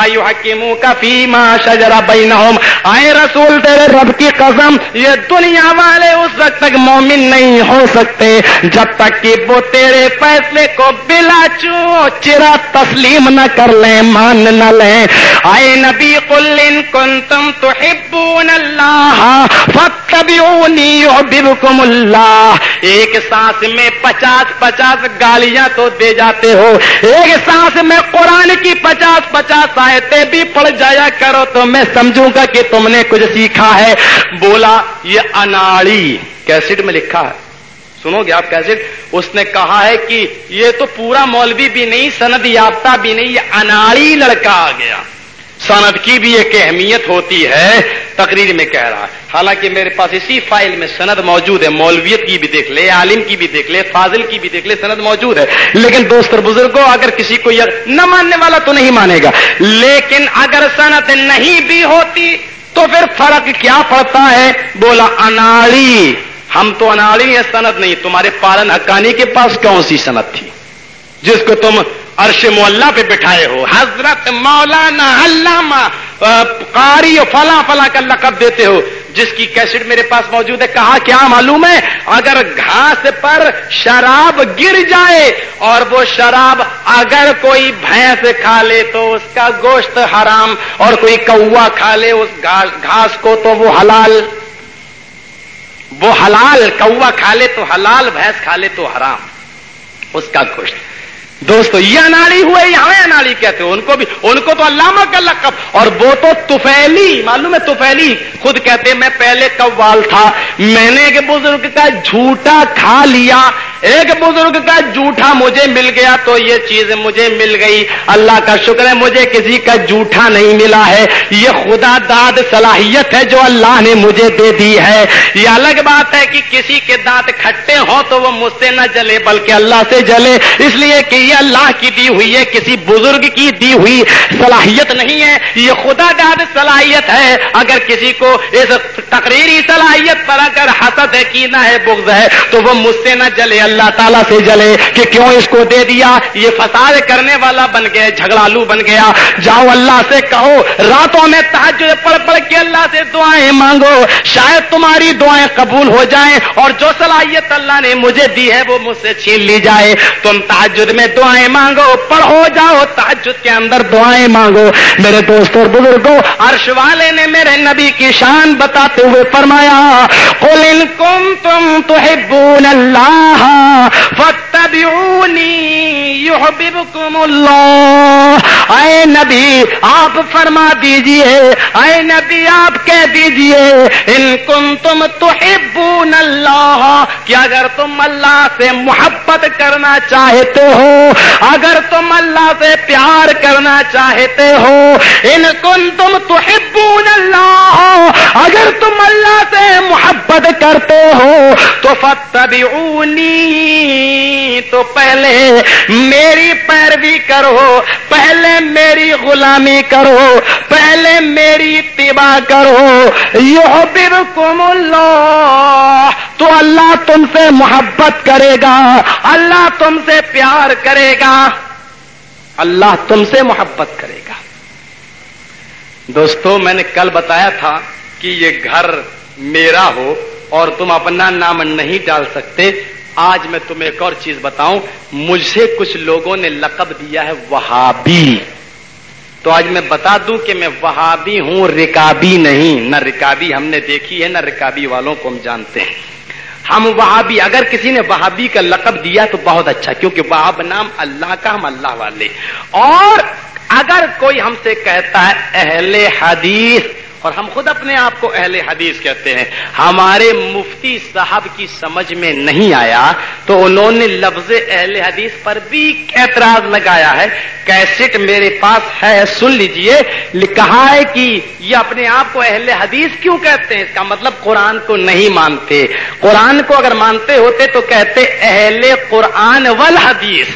یو حکیموں کا فیما شجرا بینہم۔ آئے رسول، تیرے رب کی قسم، یہ دنیا والے اس وقت تک مومن نہیں ہو سکتے۔ جب تک کہ وہ تیرے فیصلے کو بلا چو چرا تسلیم نہ کر لیں، مان نہ لیں۔ آئے نبی قل ان کنتم تحبون اللہ فتبعونی یحببکم اللہ۔ ایک سانس میں پچاس پچاس گالیاں تو دے جاتے ہو۔ ایک سانس میں قرآن کی پچاس پچاس آیتیں بھی پڑھ جایا کرو تو میں سمجھوں گا کہ تم نے کچھ سیکھا ہے۔ بولا، یہ اناڑی کیسٹ میں لکھا ہے۔ سنو گے آپ کیسٹ؟ اس نے کہا ہے کہ یہ تو پورا مولوی بھی نہیں، سند یافتہ بھی نہیں، یہ اناڑی لڑکا آ گیا۔ سند کی بھی ایک اہمیت ہوتی ہے، تقریر میں کہہ رہا ہے۔ حالانکہ میرے پاس اسی فائل میں سند موجود ہے، مولویت کی بھی دیکھ لے، عالم کی بھی دیکھ لے، فاضل کی بھی دیکھ لے، سند موجود ہے۔ لیکن دوست اور بزرگوں اگر کسی کو یہ نہ ماننے والا تو نہیں مانے گا۔ لیکن اگر سند نہیں بھی ہوتی، تو پھر فرق کیا پڑتا ہے؟ بولا اناڑی۔ ہم تو اناڑی ہیں، سند نہیں۔ تمہارے پالن حقانی کے پاس کون سی سند تھی؟ جس کو تم عرش مولا پہ بٹھائے ہو۔ حضرت مولانا علامہ قاری فلاں فلاں کا لقب دیتے ہو۔ جس کی کیسٹ میرے پاس موجود ہے، کہا کیا معلوم ہے؟ اگر گھاس پر شراب گر جائے اور وہ شراب اگر کوئی بھینس کھا لے تو اس کا گوشت حرام اور کوئی کوا کھا لے اس گھاس کو تو وہ حلال وہ حلال کوا کھا لے تو حلال، بھینس کھا لے تو حرام، اس کا گوشت۔ دوستو یہ اناڑی ہوئے یہاں اناڑی کہتے ہیں، ان کو بھی، ان کو تو علامہ کا لقب، اور وہ تو تفیلی معلوم ہے تفیلی خود کہتے میں پہلے قوال تھا، میں نے کہ بزرگ کا جھوٹا کھا لیا ایک بزرگ کا جھوٹا مجھے مل گیا تو یہ چیز مجھے مل گئی۔ اللہ کا شکر ہے، مجھے کسی کا جھوٹا نہیں ملا ہے۔ یہ خدا داد صلاحیت ہے جو اللہ نے مجھے دے دی ہے۔ یہ الگ بات ہے کہ کسی کے دانت کھٹے ہوں تو وہ مجھ سے نہ جلے، بلکہ اللہ سے جلے۔ اس لیے کہ یہ اللہ کی دی ہوئی ہے، کسی بزرگ کی دی ہوئی صلاحیت نہیں ہے۔ یہ خدا داد صلاحیت ہے۔ اگر کسی کو اس تقریری صلاحیت پر اگر حسد ہے کینا ہے، بغض ہے، تو وہ مجھ سے نہ جلے۔ اللہ اللہ تعالیٰ سے جلے کہ کیوں اس کو دے دیا؟ یہ فساد کرنے والا بن گیا جھگڑالو بن گیا۔ جاؤ اللہ سے کہو، راتوں میں تحجد پڑھ پڑھ کے اللہ سے دعائیں مانگو۔ شاید تمہاری دعائیں قبول ہو جائیں اور جو صلاحیت اللہ نے مجھے دی ہے وہ مجھ سے چھین لی جائے۔ تم تحجد میں دعائیں مانگو، پڑھو جاؤ تحجد کے اندر دعائیں مانگو۔ میرے دوستوں بزرگوں، عرش والے نے میرے نبی کی شان بتاتے ہوئے فرمایا، قل ان کم تم تو اللہ فتبعونی یحببکم اللہ۔ اے نبی، آپ فرما دیجیے۔ اے نبی، آپ کہہ دیجیے۔ ان کم تم تو اللہ۔ کہ اگر تم اللہ سے محبت کرنا چاہتے ہو، اگر تم اللہ سے پیار کرنا چاہتے ہو، ان کن تم تو اللہ۔ اگر تم اللہ سے محبت کرتے ہو، تو فتبعونی تو پہلے میری پیروی کرو، پہلے میری غلامی کرو، پہلے میری اتباع کرو۔ یہ اللہ، تو اللہ تم سے محبت کرے گا، اللہ تم سے پیار کرے گا۔ اللہ تم سے محبت کرے گا۔ دوستو، میں نے کل بتایا تھا کہ یہ گھر میرا ہو اور تم اپنا نام نہیں ڈال سکتے۔ آج میں تمہیں ایک اور چیز بتاؤں، مجھ سے کچھ لوگوں نے لقب دیا ہے وہابی۔ تو آج میں بتا دوں کہ میں وہابی ہوں، رکابی نہیں۔ نہ رکابی ہم نے دیکھی ہے، نہ رکابی والوں کو ہم جانتے ہیں۔ ہم وہابی، اگر کسی نے وہابی کا لقب دیا تو بہت اچھا کیونکہ وہاب نام اللہ کا، ہم اللہ والے۔ اور اگر کوئی ہم سے کہتا ہے، اہل حدیث اور ہم خود اپنے آپ کو اہل حدیث کہتے ہیں۔ ہمارے مفتی صاحب کی سمجھ میں نہیں آیا تو انہوں نے لفظ اہل حدیث پر بھی اعتراض لگایا ہے۔ کیسٹ میرے پاس ہے، سن لیجیے۔ کہا ہے کہ یہ اپنے آپ کو اہل حدیث کیوں کہتے ہیں؟ اس کا مطلب قرآن کو نہیں مانتے۔ قرآن کو اگر مانتے ہوتے تو کہتے اہل قرآن والحدیث۔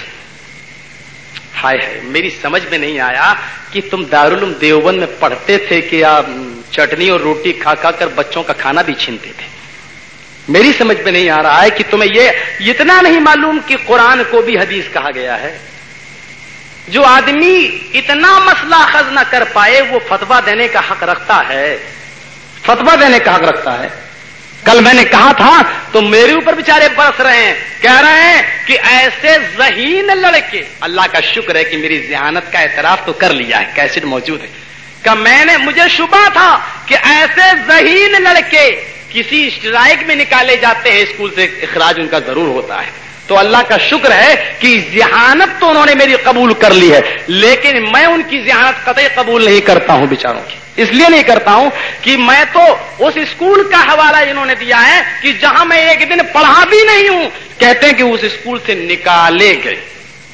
ہائے ہائے، میری سمجھ میں نہیں آیا کہ تم دارالعلوم دیوبند میں پڑھتے تھے کہ آپ چٹنی اور روٹی کھا کھا کر بچوں کا کھانا بھی چھینتے تھے۔ میری سمجھ میں نہیں آ رہا ہے کہ تمہیں یہ اتنا نہیں معلوم کہ قرآن کو بھی حدیث کہا گیا ہے۔ جو آدمی اتنا مسئلہ خز نہ کر پائے، وہ فتوا دینے کا حق رکھتا ہے۔ فتوا دینے کا حق رکھتا ہے۔ کل میں نے کہا تھا تو میرے اوپر بےچارے برس رہے ہیں، کہہ رہے ہیں کہ ایسے ذہین لڑکے، اللہ کا شکر ہے کہ میری ذہانت کا اعتراف تو کر لیا ہے کیسٹ موجود ہے۔ کہ میں نے مجھے شبہ تھا کہ ایسے ذہین لڑکے کسی اسٹرائک میں نکالے جاتے ہیں، اسکول سے اخراج ان کا ضرور ہوتا ہے۔ تو اللہ کا شکر ہے کہ ذہانت تو انہوں نے میری قبول کر لی ہے، لیکن میں ان کی ذہانت قطعی قبول نہیں کرتا ہوں بیچاروں کی۔ اس لیے نہیں کرتا ہوں کہ میں تو اس اسکول کا حوالہ انہوں نے دیا ہے کہ جہاں میں ایک دن پڑھا بھی نہیں ہوں، کہتے ہیں کہ اس اسکول سے نکالے گئے،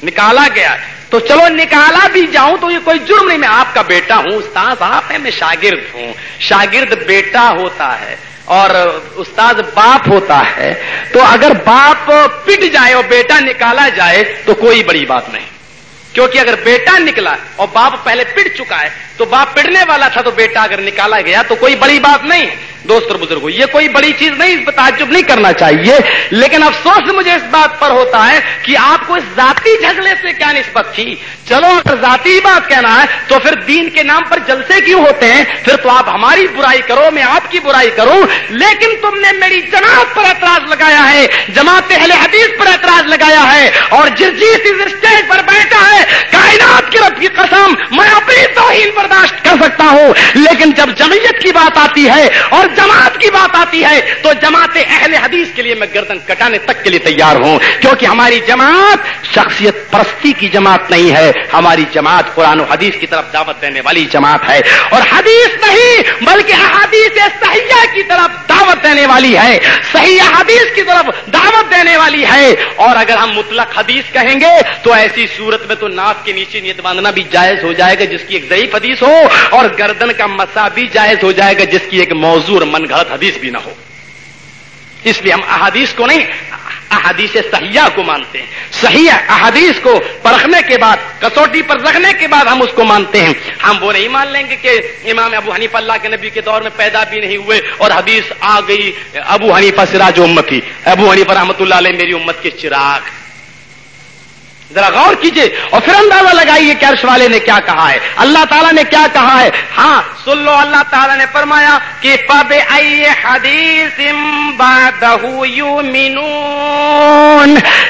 نکالا گیا تو چلو نکالا بھی جاؤں تو یہ کوئی جرم نہیں، میں آپ کا بیٹا ہوں استاد آپ ہے میں شاگرد ہوں۔ شاگرد بیٹا ہوتا ہے اور استاد باپ ہوتا ہے۔ تو اگر باپ پٹ جائے اور بیٹا نکالا جائے تو کوئی بڑی بات نہیں۔ کیونکہ اگر بیٹا نکلا اور باپ پہلے پٹ چکا ہے تو باپ پڑنے والا تھا تو بیٹا اگر نکالا گیا تو کوئی بڑی بات نہیں۔ دوست اور بزرگوں یہ کوئی بڑی چیز نہیں، اس پر تعجب نہیں کرنا چاہیے۔ لیکن افسوس مجھے اس بات پر ہوتا ہے کہ آپ کو اس ذاتی جھگڑے سے کیا نسبت تھی؟ چلو، اگر ذاتی بات کہنا ہے، تو پھر دین کے نام پر جلسے کیوں ہوتے ہیں؟ پھر تو آپ ہماری برائی کرو، میں آپ کی برائی کروں۔ لیکن تم نے میری جماعت پر اعتراض لگایا ہے، جماعت اہل حدیث پر اعتراض لگایا ہے، اور جس جس اس اسٹیج پر بیٹھا ہے۔ کائنات کی رب کی قسم، میں اپنی توہین برداشت کر سکتا ہوں۔ لیکن جب جمعیت کی بات آتی ہے اور جماعت کی بات آتی ہے تو جماعت اہل حدیث کے لیے میں گردن کٹانے تک کے لیے تیار ہوں۔ کیونکہ ہماری جماعت شخصیت پرستی کی جماعت نہیں ہے، ہماری جماعت قرآن و حدیث کی طرف دعوت دینے والی جماعت ہے۔ اور حدیث نہیں، بلکہ احادیث صحیحہ کی طرف دعوت دینے والی ہے۔ صحیح حدیث کی طرف دعوت دینے والی ہے۔ اور اگر ہم مطلق حدیث کہیں گے، تو ایسی صورت میں تو ناک کے نیچے نیت باندھنا بھی جائز ہو جائے گا، جس کی ایک ضعیف حدیث ہو، اور گردن کا مسا بھی جائز ہو جائے گا، جس کی ایک موضوع من گھڑت حدیث بھی نہ ہو۔ اس لیے ہم احادیث کو نہیں، احادیث صحیحہ کو مانتے ہیں۔ صحیح احادیث کو پرکھنے کے بعد، کسوٹی پر رکھنے کے بعد ہم اس کو مانتے ہیں۔ ہم وہ نہیں مان لیں گے کہ امام ابو حنیف اللہ کے نبی کے دور میں پیدا بھی نہیں ہوئے اور حدیث آ گئی ابو حنیفہ سراج امت ہی ابو حنیفہ رحمۃ اللہ علیہ میری امت کے چراغ۔ ذرا غور کیجیے اور پھر اندازہ لگائیے کہ عرش والے نے کیا کہا ہے۔ اللہ تعالیٰ نے کیا کہا ہے؟ ہاں سن لو، اللہ تعالیٰ نے فرمایا کہ پب ائی حدیث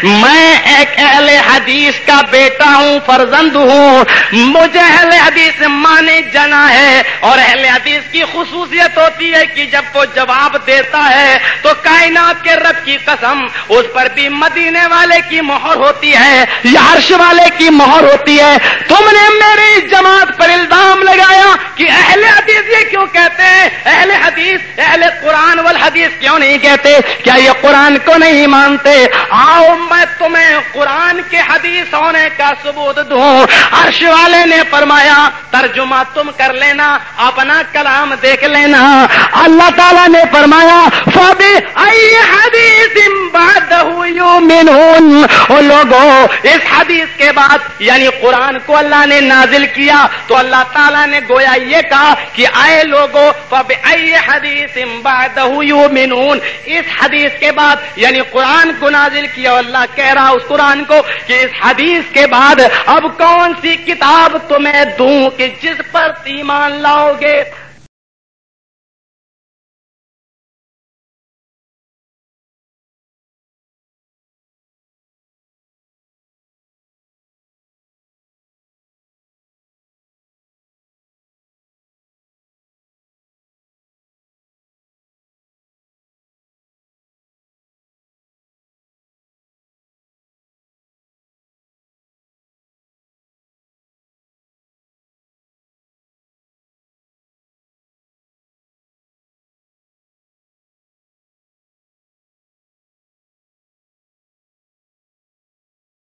میں ایک اہل حدیث کا بیٹا ہوں، فرزند ہوں۔ مجھے اہل حدیث مانے جنا ہے اور اہل حدیث کی خصوصیت ہوتی ہے کہ جب وہ جواب دیتا ہے تو کائنات کے رب کی قسم، اس پر بھی مدینے والے کی مہر ہوتی ہے۔ یہ عرش والے کی مہر ہوتی ہے۔ تم نے میری جماعت پر الزام لگایا کہ اہل حدیث یہ کیوں کہتے ہیں؟ اہل حدیث، اہل قرآن والحدیث کیوں نہیں کہتے؟ کیا یہ قرآن کو نہیں مانتے؟ آؤ میں تمہیں قرآن کے حدیث ہونے کا ثبوت دوں۔ عرش والے نے فرمایا، ترجمہ تم کر لینا، اپنا کلام دیکھ لینا۔ اللہ تعالیٰ نے فرمایا فبی حدیث لوگوں اس حدیث کے بعد یعنی قرآن کو اللہ نے نازل کیا تو اللہ تعالیٰ نے گویا یہ کہا کہ آئے لوگوں حدیث یؤمنون۔ اس حدیث کے بعد یعنی قرآن کو نازل کیا اللہ کہہ رہا اس قرآن کو کہ اس حدیث کے بعد اب کون سی کتاب تمہیں دوں کہ جس پر ایمان لاؤ گے؟